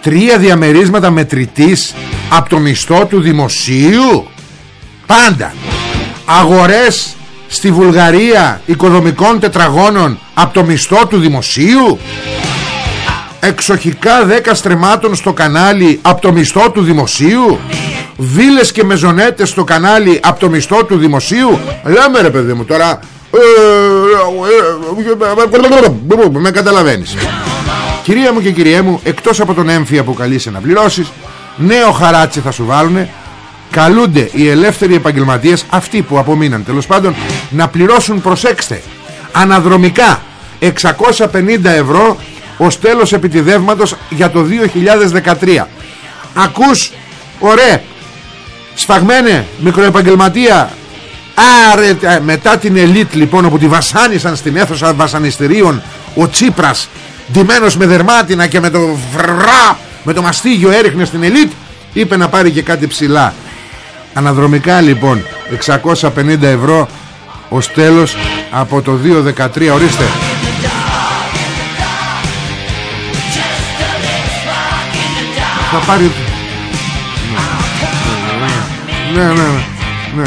Speaker 4: τρία διαμερίσματα μετρητής από το μισθό του δημοσίου πάντα αγορές στη Βουλγαρία οικοδομικών τετραγώνων από το μισθό του δημοσίου εξοχικά 10 στρεμάτων στο κανάλι από το μισθό του δημοσίου βίλες και μεζονέτες στο κανάλι από το μισθό του δημοσίου λέμε ρε παιδί μου τώρα ε, με καταλαβαίνεις Κυρία μου και κυριέ μου Εκτός από τον έμφυα που καλείσαι να πληρώσεις Νέο χαράτσι θα σου βάλουνε. Καλούνται οι ελεύθεροι επαγγελματίες Αυτοί που απομείναν τέλος πάντων Να πληρώσουν προσέξτε Αναδρομικά 650 ευρώ Ως τέλος επιτιδεύματος Για το 2013 Ακούς Ωραία Σφαγμένε μικροεπαγγελματία. Άρε, ε, μετά την ελίτ λοιπόν όπου τη βασάνισαν στην αίθουσα βασανιστήριων ο Τσίπρας ντυμένος με δερμάτινα και με το βρά με το μαστίγιο έριχνε στην ελίτ είπε να πάρει και κάτι ψηλά αναδρομικά λοιπόν 650 ευρώ ως τέλος από το 2013 ορίστε θα πάρει ναι ναι ναι ναι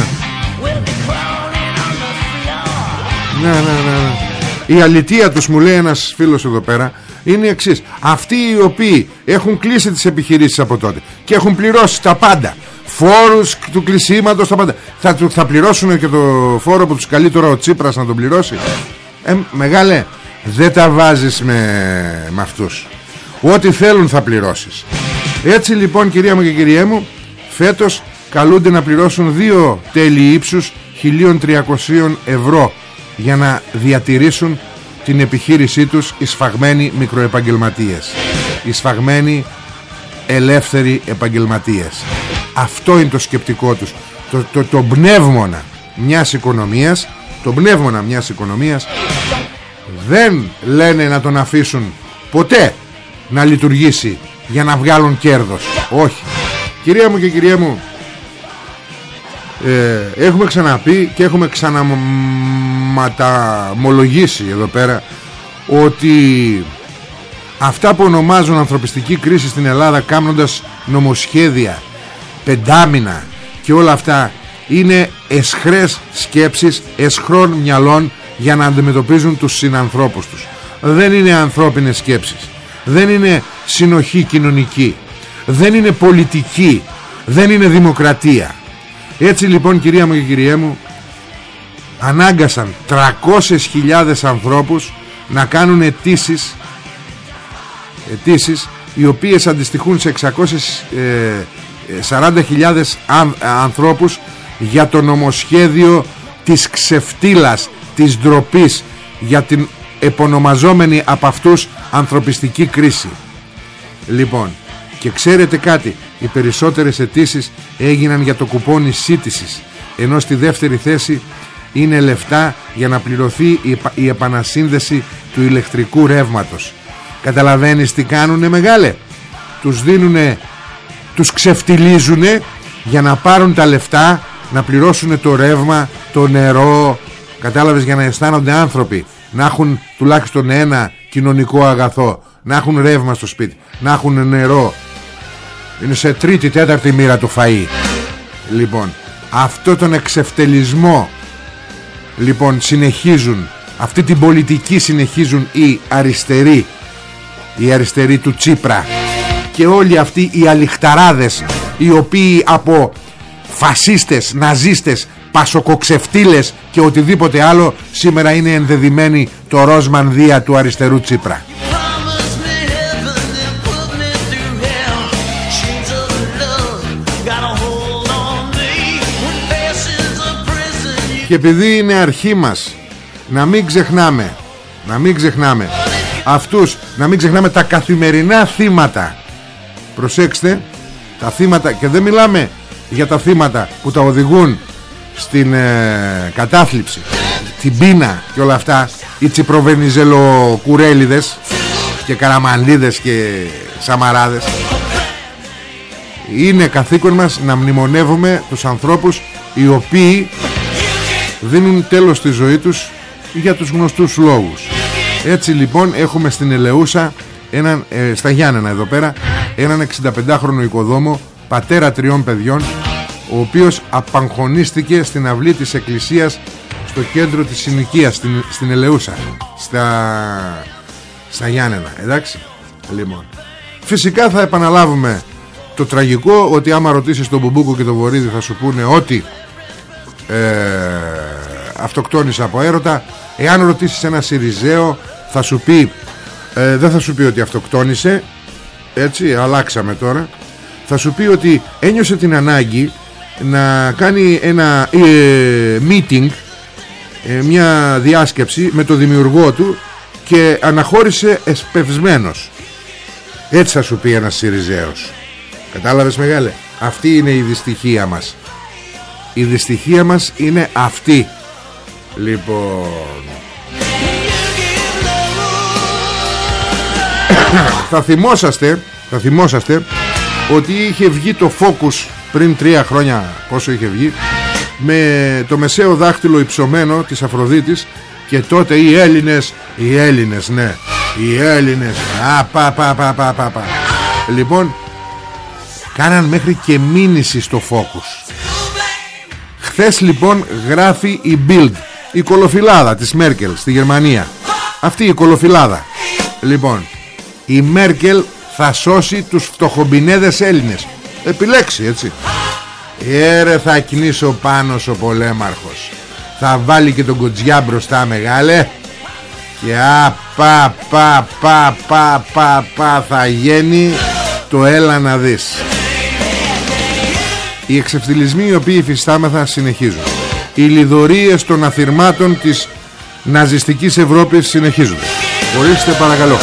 Speaker 4: ναι, ναι, ναι, ναι. Η αλητία τους μου λέει ένας φίλος εδώ πέρα είναι η εξής. Αυτοί οι οποίοι έχουν κλείσει τις επιχειρήσεις από τότε και έχουν πληρώσει τα πάντα φόρους του κλεισίματος τα πάντα θα, του- θα πληρώσουν και το φόρο που τους καλεί τώρα ο Τσίπρας να τον πληρώσει; Ε, Μεγάλε δεν τα βάζεις με, με αυτούς. Ό,τι θέλουν θα πληρώσεις. Έτσι λοιπόν κυρία μου και κυριέ μου Φέτος καλούνται να πληρώσουν δύο τέλη ύψους 1.300 ευρώ για να διατηρήσουν την επιχείρησή τους οι σφαγμένοι μικροεπαγγελματίες. Οι σφαγμένοι ελεύθεροι επαγγελματίες. Αυτό είναι το σκεπτικό τους. Το, το, το πνεύμονα μιας οικονομίας το πνεύμονα μιας οικονομίας δεν λένε να τον αφήσουν ποτέ να λειτουργήσει για να βγάλουν κέρδος. Όχι. Κυρία μου και κυρία μου ε, έχουμε ξαναπεί και έχουμε ξαναματαμολογήσει εδώ πέρα ότι αυτά που ονομάζουν ανθρωπιστική κρίση στην Ελλάδα κάνοντας νομοσχέδια πεντάμινα και όλα αυτά είναι εσχρές σκέψεις εσχρών μυαλών για να αντιμετωπίζουν τους συνανθρώπους τους. Δεν είναι ανθρώπινες σκέψεις. Δεν είναι συνοχή κοινωνική. Δεν είναι πολιτική. Δεν είναι δημοκρατία έτσι λοιπόν κυρία μου και κυριέ μου ανάγκασαν 300.000 ανθρώπους να κάνουν αιτήσεις αιτήσεις οι οποίες αντιστοιχούν σε 640.000 αν- ανθρώπους για το νομοσχέδιο της ξεφτύλας, της ντροπής για την επωνομαζόμενη από αυτούς ανθρωπιστική κρίση. Λοιπόν, και ξέρετε κάτι, οι περισσότερες αιτήσεις έγιναν για το κουπόνι σύντησης, ενώ στη δεύτερη θέση είναι λεφτά για να πληρωθεί η επα- η επανασύνδεση του ηλεκτρικού ρεύματος. Καταλαβαίνεις τι κάνουνε μεγάλε; Τους δίνουνε, τους ξεφτιλίζουνε για να πάρουν τα λεφτά, να πληρώσουν το ρεύμα, το νερό, κατάλαβες για να αισθάνονται άνθρωποι, να έχουν τουλάχιστον ένα κοινωνικό αγαθό, να έχουν ρεύμα στο σπίτι, να έχουν νερό. Είναι σε τρίτη, τέταρτη μοίρα το φαΐ. Λοιπόν, αυτό τον εξευτελισμό λοιπόν συνεχίζουν αυτή την πολιτική συνεχίζουν οι αριστεροί οι αριστεροί του Τσίπρα και όλοι αυτοί οι αλιχταράδες οι οποίοι από φασίστες, ναζίστες, πασοκοξευτήλες και οτιδήποτε άλλο σήμερα είναι ενδεδειμένοι το ροζ μανδύα του αριστερού Τσίπρα Και επειδή είναι αρχή μας Να μην ξεχνάμε Να μην ξεχνάμε Αυτούς Να μην ξεχνάμε τα καθημερινά θύματα. Προσέξτε Τα θύματα Και δεν μιλάμε για τα θύματα Που τα οδηγούν Στην ε, κατάθλιψη. Την πείνα και όλα αυτά Οι τσιπροβενιζελοκουρέλιδες Και καραμανλίδες και σαμαράδες. Είναι καθήκον μας να μνημονεύουμε τους ανθρώπους οι οποίοι δίνουν τέλος στη ζωή τους για τους γνωστούς λόγους έτσι λοιπόν έχουμε στην Ελεούσα έναν, ε, στα Γιάννενα εδώ πέρα έναν 65χρονο οικοδόμο πατέρα τριών παιδιών ο οποίος απαγχωνίστηκε στην αυλή της εκκλησίας στο κέντρο της συνοικίας στην, στην Ελεούσα στα, στα Γιάννενα εντάξει λοιπόν. φυσικά θα επαναλάβουμε το τραγικό ότι άμα ρωτήσεις τον Μπουμπούκο και τον Βορύδη θα σου πούνε ότι ε, αυτοκτόνησε από έρωτα. Εάν ρωτήσεις ένα Σιριζέο θα σου πει ε, δεν θα σου πει ότι αυτοκτόνησε έτσι αλλάξαμε τώρα. Θα σου πει ότι ένιωσε την ανάγκη να κάνει ένα ε, meeting ε, μια διάσκεψη με το δημιουργό του και αναχώρησε εσπευσμένος. Έτσι θα σου πει ένας Σιριζέος. Κατάλαβες μεγάλε; Αυτή είναι η δυστυχία μας η δυστυχία μας είναι αυτή. Λοιπόν. Θα θυμόσαστε θα θυμόσαστε ότι είχε βγει το Focus πριν τρία χρόνια. Πόσο είχε βγει; Με το μεσαίο δάχτυλο υψωμένο της Αφροδίτης και τότε οι Έλληνες οι Έλληνες ναι οι Έλληνες. Α, πα, πα, πα, πα, πα, πα. λοιπόν κάναν μέχρι και μήνυση στο Focus χθες λοιπόν γράφει η Bild η κολοφυλάδα της Μέρκελ στη Γερμανία. Αυτή η κολοφυλάδα. Λοιπόν η Μέρκελ θα σώσει τους φτωχομπινέδες Έλληνες. Επιλέξει έτσι. Έρε θα κνήσω πάνω ο πολέμαρχος. Θα βάλει και τον κοτζιά μπροστά μεγάλε. Και α, πα, πα, πα, πα, πα, πα Θα γίνει το έλα να δεις Οι εξευθυλισμοί οι οποίοι υφιστάμεθα συνεχίζουν. Οι λιδωρίες των αθυρμάτων της ναζιστικής Ευρώπης συνεχίζονται. Ορίστε παρακαλώ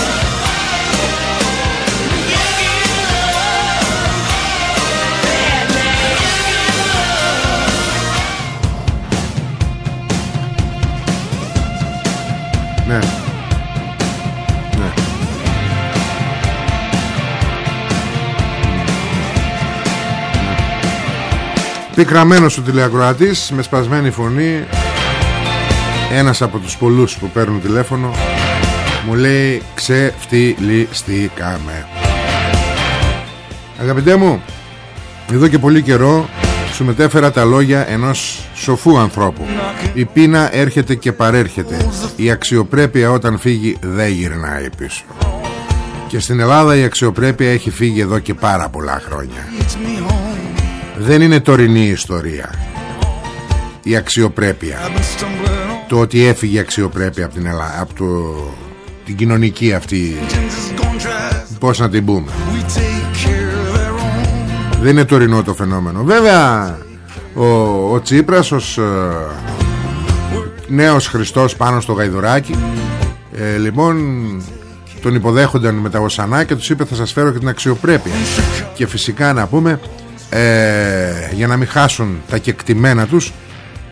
Speaker 4: Πικραμένος ο τηλεακροατής με σπασμένη φωνή. Ένας από τους πολλούς που παίρνουν τηλέφωνο. Μου λέει ξεφτυλιστήκαμε Αγαπητέ μου εδώ και πολύ καιρό σου μετέφερα τα λόγια ενός σοφού ανθρώπου. Η πείνα έρχεται και παρέρχεται. Η αξιοπρέπεια όταν φύγει δεν γυρνάει πίσω. Και στην Ελλάδα η αξιοπρέπεια έχει φύγει εδώ και πάρα πολλά χρόνια Δεν είναι τωρινή ιστορία. Η αξιοπρέπεια. Το ότι έφυγε η αξιοπρέπεια από την Ελλάδα Από το, την κοινωνική αυτή. Πώς να την πούμε. Δεν είναι τωρινό το φαινόμενο. Βέβαια ο, ο Τσίπρας ως ε, νέος Χριστός πάνω στο γαϊδουράκι ε, Λοιπόν τον υποδέχονταν με τα οσανά και τους είπε θα σας φέρω και την αξιοπρέπεια Και φυσικά να πούμε ε, για να μην χάσουν τα κεκτημένα τους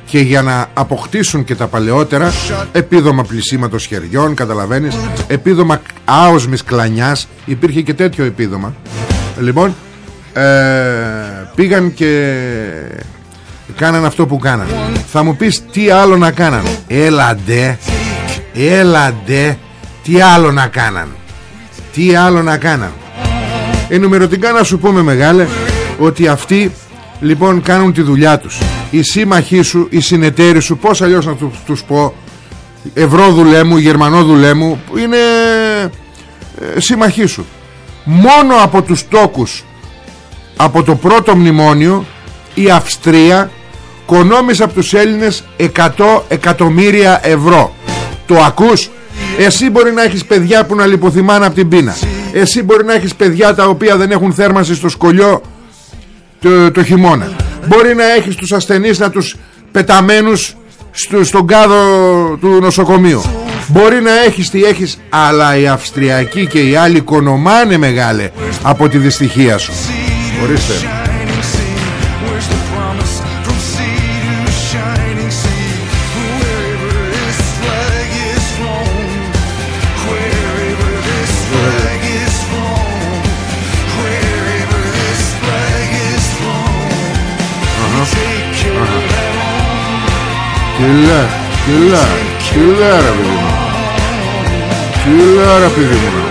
Speaker 4: και για να αποκτήσουν και τα παλαιότερα επίδομα πλησίματος χεριών καταλαβαίνεις επίδομα άοσμης κλανιάς υπήρχε και τέτοιο επίδομα. Λοιπόν ε, πήγαν και κάναν αυτό που κάναν. Θα μου πεις τι άλλο να κάναν. Έλαντε έλαντε τι άλλο να κάναν. Τι άλλο να κάναν. Ενημερωτικά να σου πούμε μεγάλε ότι αυτοί λοιπόν κάνουν τη δουλειά τους. Οι σύμμαχοί σου, οι συνεταίροι σου πως αλλιώς να τους, τους πω ευρώ δουλέ μου, γερμανό δουλέ μου είναι ε, σύμμαχοί σου. Μόνο από τους τόκους από το πρώτο μνημόνιο η Αυστρία κονόμησε από τους Έλληνες 100 εκατομμύρια ευρώ. Το ακούς; Εσύ μπορεί να έχεις παιδιά που να λιποθυμάνε από την πείνα. Εσύ μπορεί να έχεις παιδιά τα οποία δεν έχουν θέρμανση στο σκολιό το, το χειμώνα. Μπορεί να έχεις τους ασθενείς να τους πεταμένους στο, στον κάδο του νοσοκομείου. Μπορεί να έχεις τι έχεις Αλλά οι Αυστριακοί και οι άλλοι κονομάνε μεγάλε Από τη δυστυχία σου. Ορίστε. Τι λέει Τι λέει Τι λέει ρε παιδί μου. Τι λέει ρε παιδί μου.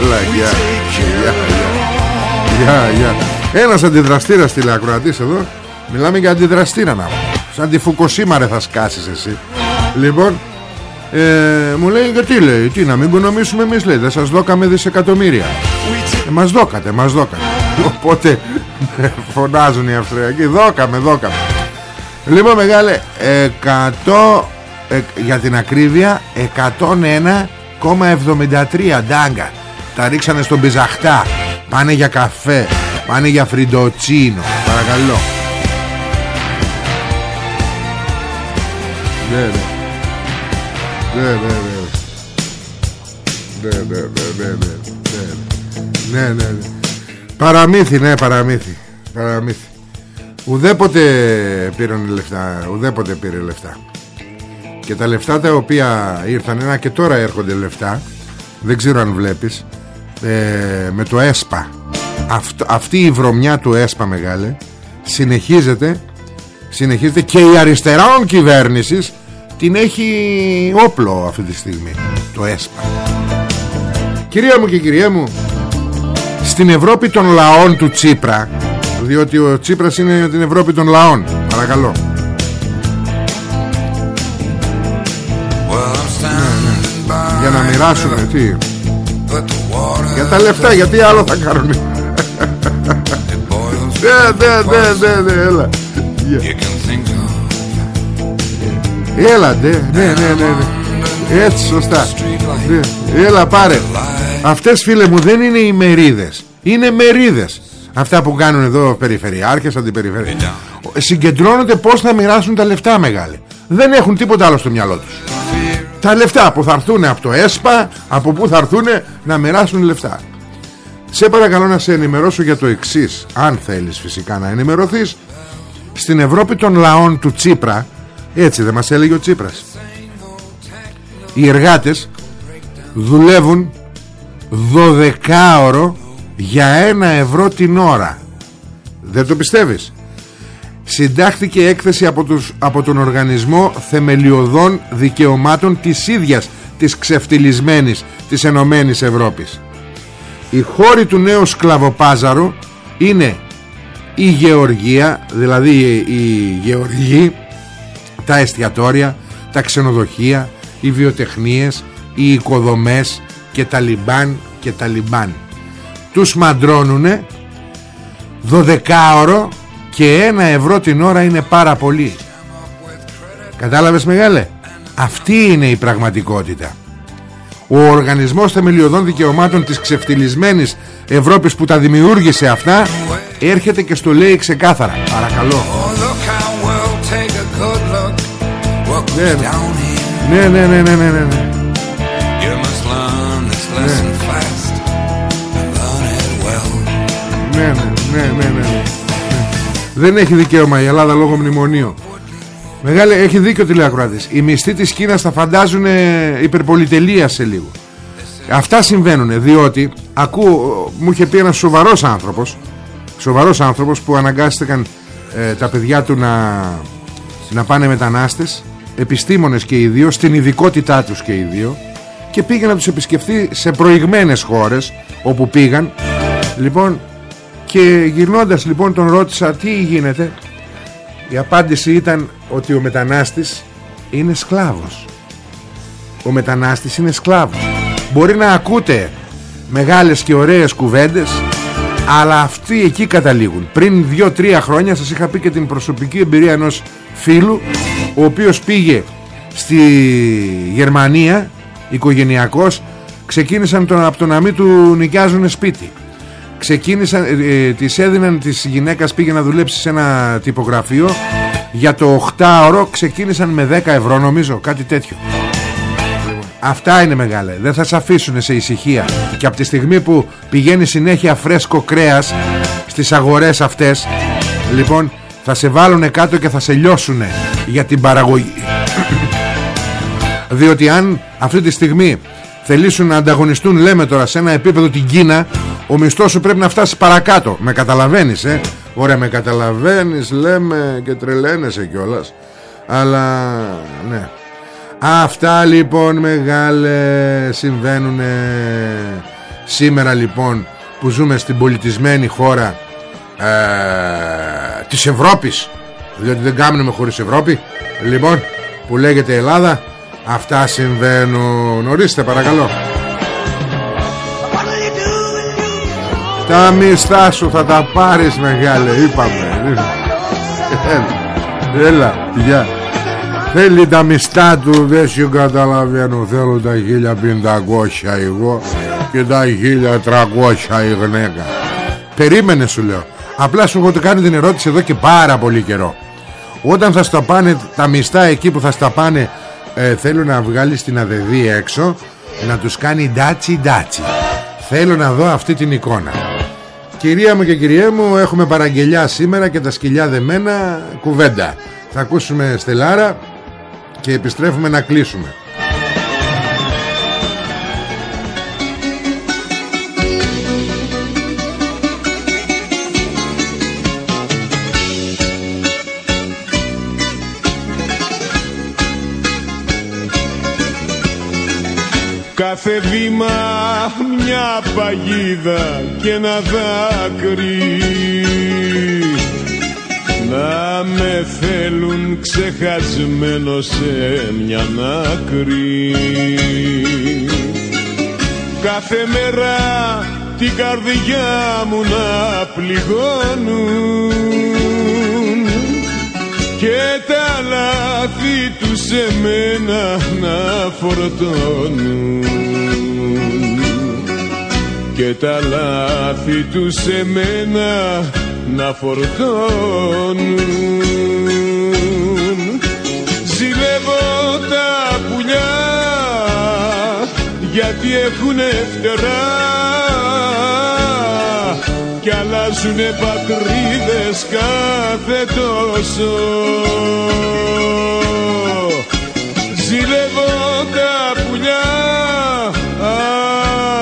Speaker 4: Έλα γεια Γεια γεια. Γεια γεια. Ένας αντιδραστήρας τηλεακροατής εδώ. Μιλάμε για αντιδραστήρα να Σαν τη Φουκοσίμα ρε θα σκάσεις εσύ. Λοιπόν ε, μου λέει γιατί λέει Τι να μην οικονομήσουμε εμείς λέει. Δεν σας δώκαμε δισεκατομμύρια ε, Μας δώκατε μας δώκατε. Οπότε φωνάζουν οι Αυστριακοί Δώκαμε δώκαμε Λοιπόν μεγάλε 100 ε, Για την ακρίβεια 101,73 Ντάγκα Τα ρίξανε στον πιζαχτά Πάνε για καφέ Πάνε για φριντοτσίνο Παρακαλώ Ναι ναι ναι, ναι, ναι. Ναι, ναι, ναι, ναι, ναι, ναι, ναι, ναι. Παραμύθι, ναι, παραμύθι. Παραμύθι. Ουδέποτε πήραν λεφτά, ουδέποτε πήρε λεφτά. Και τα λεφτά τα οποία ήρθαν, ένα και τώρα έρχονται λεφτά, δεν ξέρω αν βλέπεις, ε, με το ΕΣΠΑ. Αυτό, αυτή η βρωμιά του ΕΣΠΑ μεγάλε συνεχίζεται συνεχίζεται και η αριστερών κυβέρνησης την έχει όπλο αυτή τη στιγμή το ΕΣΠΑ κυρία μου και κυρία μου στην Ευρώπη των λαών του Τσίπρα διότι ο Τσίπρας είναι την Ευρώπη των λαών. Παρακαλώ. Για να μοιράσουμε τι. Για τα λεφτά γιατί άλλο θα κάνουν. Ναι ναι ναι ναι ναι έλα. Έλα ναι ναι ναι ναι. Έτσι σωστά. Ναι. Έλα πάρε. Αυτές φίλε μου δεν είναι οι μερίδες. Είναι μερίδες Αυτά που κάνουν εδώ περιφερειάρχες Αντιπεριφερειάρχες. Συγκεντρώνονται πως θα μοιράσουν τα λεφτά μεγάλε. Δεν έχουν τίποτα άλλο στο μυαλό τους. Τα λεφτά που θα έρθουν από το ΕΣΠΑ Από που θα έρθουν να μοιράσουν λεφτά. Σε παρακαλώ να σε ενημερώσω για το εξής Αν θέλεις φυσικά να ενημερωθείς. Στην Ευρώπη των λαών του Τσίπρα έτσι δεν μας έλεγε ο Τσίπρας Οι εργάτες δουλεύουν 12 ώρο για ένα ευρώ την ώρα Δεν το πιστεύεις; Συντάχθηκε έκθεση από, τους, από τον Οργανισμό Θεμελιωδών Δικαιωμάτων της ίδιας της ξεφτυλισμένης της Ενωμένης Ευρώπης Οι χώροι του νέου σκλαβοπάζαρου είναι η γεωργία, δηλαδή η γεωργοί τα εστιατόρια, τα ξενοδοχεία, οι βιοτεχνίες, οι οικοδομές και τα λιμπάν και τα λιμπάν. Τους μαντρώνουνε 12 ώρο και ένα ευρώ την ώρα είναι πάρα πολύ. Κατάλαβες μεγάλε; Αυτή είναι η πραγματικότητα Ο Οργανισμός Θεμελιωδών Δικαιωμάτων Της ξεφτυλισμένης Ευρώπης που τα δημιούργησε αυτά Έρχεται και στο λέει ξεκάθαρα Παρακαλώ ναι, ναι, ναι, ναι, ναι, ναι, ναι. Ναι, ναι, ναι, ναι, ναι. Δεν έχει δικαίωμα η Ελλάδα λόγω μνημονίου. Μεγάλη, έχει δίκιο τηλεακροάτης. Οι μισθοί της Κίνας θα φαντάζουν υπερπολιτελεία σε λίγο. Αυτά συμβαίνουν διότι ακούω, μου είχε πει ένας σοβαρός άνθρωπος σοβαρός άνθρωπος που αναγκάστηκαν ε, τα παιδιά του να, να πάνε μετανάστες επιστήμονες και οι δύο στην ειδικότητά τους και οι δύο και πήγαν να τους επισκεφθεί σε προηγμένες χώρες όπου πήγαν λοιπόν και γυρνώντας λοιπόν τον ρώτησα τι γίνεται; Η απάντηση ήταν ότι ο μετανάστης είναι σκλάβος. Ο μετανάστης είναι σκλάβος. Μπορεί να ακούτε μεγάλες και ωραίες κουβέντες αλλά αυτοί εκεί καταλήγουν. Πριν 2-3 χρόνια σας είχα πει και την προσωπική εμπειρία ενός φίλου ο οποίος πήγε στη Γερμανία οικογενειακός ξεκίνησαν τον, από το να μην του νοικιάζουν σπίτι ξεκίνησαν, ε, ε, της έδιναν της γυναίκας πήγε να δουλέψει σε ένα τυπογραφείο. Για το 8ωρο ξεκίνησαν με 10 ευρώ νομίζω κάτι τέτοιο. Αυτά είναι μεγάλα. Δεν θα σε αφήσουν σε ησυχία. Και από τη στιγμή που πηγαίνει συνέχεια φρέσκο κρέας Στις αγορές αυτές Λοιπόν θα σε βάλουν κάτω και θα σε λιώσουν Για την παραγωγή. Διότι αν αυτή τη στιγμή θελήσουν να ανταγωνιστούν λέμε τώρα σε ένα επίπεδο την Κίνα. Ο μισθός σου πρέπει να φτάσει παρακάτω. Με καταλαβαίνεις ε; Ωραία με καταλαβαίνεις λέμε και τρελαίνεσαι κιόλας. Αλλά ναι. Αυτά λοιπόν μεγάλε συμβαίνουν σήμερα λοιπόν που ζούμε στην πολιτισμένη χώρα ε, της Ευρώπης διότι δεν κάνουμε χωρίς Ευρώπη λοιπόν που λέγεται Ελλάδα αυτά συμβαίνουν. Ορίστε παρακαλώ. Τα μισθά σου θα τα πάρεις μεγάλε είπαμε. Έλα, έλα γεια. Θέλει τα μιστά του δεν σου καταλαβαίνω. Θέλω τα 1500 εγώ Και τα 1300 η γυναίκα. Περίμενε σου λέω. Απλά σου έχω κάνει την ερώτηση εδώ και πάρα πολύ καιρό. Όταν θα στα πάνε τα μιστά εκεί που θα στα πάνε ε, Θέλω να βγάλεις την αδεδή έξω Να τους κάνει ντάτσι ντάτσι. Θέλω να δω αυτή την εικόνα. Κυρία μου και κυριέ μου Έχουμε παραγγελιά σήμερα και τα σκυλιά δεμένα. Κουβέντα. Θα ακούσουμε Στελάρα Και επιστρέφουμε να κλείσουμε
Speaker 5: Κάθε βήμα μια παγίδα και ένα δάκρυ. Να με θέλουν ξεχασμένο σε μια άκρη. Κάθε μέρα την καρδιά μου να πληγώνουν. Και τα λάθη του σε μένα να φορτώνουν. Και τα λάθη τους σε μένα να φορτώνουν. Ζηλεύω τα πουλιά γιατί έχουνε φτερά κι αλλάζουνε πατρίδες κάθε τόσο. Ζηλεύω τα πουλιά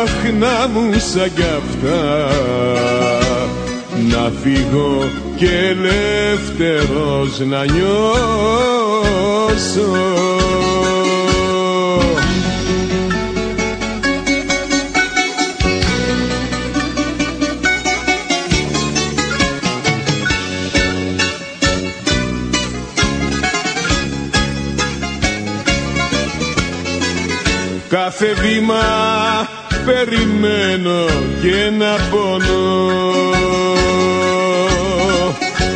Speaker 5: αχ να μου σαν κι αυτά. Να φύγω και ελεύθερος να νιώσω Κάθε βήμα περιμένω και να πονώ.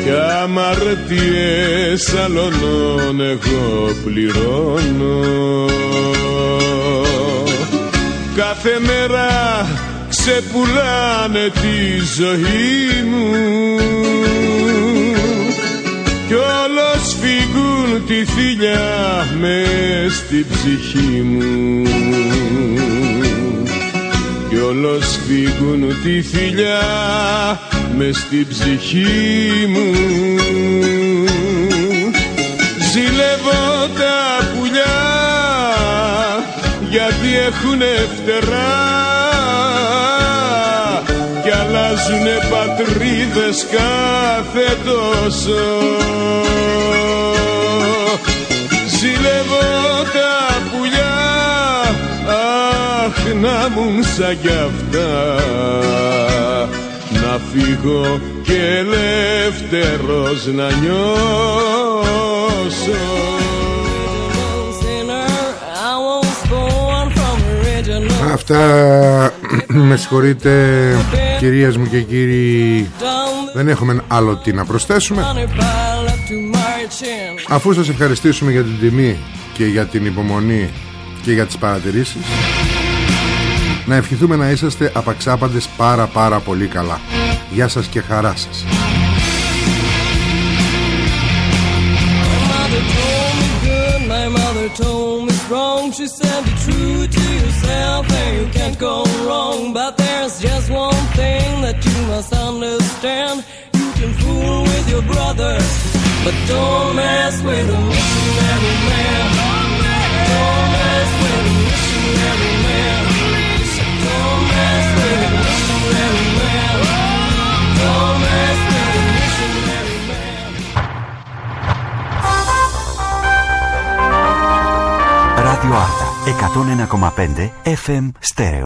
Speaker 5: Κι αμαρτιές αλωνών εγώ πληρώνω. Κάθε μέρα ξεπουλάνε τη ζωή μου. Κι όλος φύγουν τη θηλιά μες στην ψυχή μου. Κι όλος φύγουν τη θηλιά μες στην ψυχή μου. Ζηλεύω τα πουλιά γιατί έχουνε φτερά. κι αλλάζουνε πατρίδες κάθε τόσο. Ζηλεύω τα πουλιά αχ να μου σαν κι αυτά. Να φύγω και ελεύθερος να νιώσω.
Speaker 4: Αυτά με συγχωρείτε κυρίες μου και κύριοι δεν έχουμε άλλο τι να προσθέσουμε. Αφού σας ευχαριστήσουμε για την τιμή και για την υπομονή και για τις παρατηρήσεις να ευχηθούμε να είσαστε απαξάπαντες πάρα πάρα πολύ καλά. Γεια σας και χαρά σας
Speaker 6: Don't you sound true to yourself and you can't go wrong. But there's just one thing that you must understand. You can fool with your brothers, but don't mess with a missionary man. Don't mess with a missionary man. Don't mess with a missionary man.
Speaker 1: Don't mess with Ράδιο Άρτα 101,5 FM στέρεο.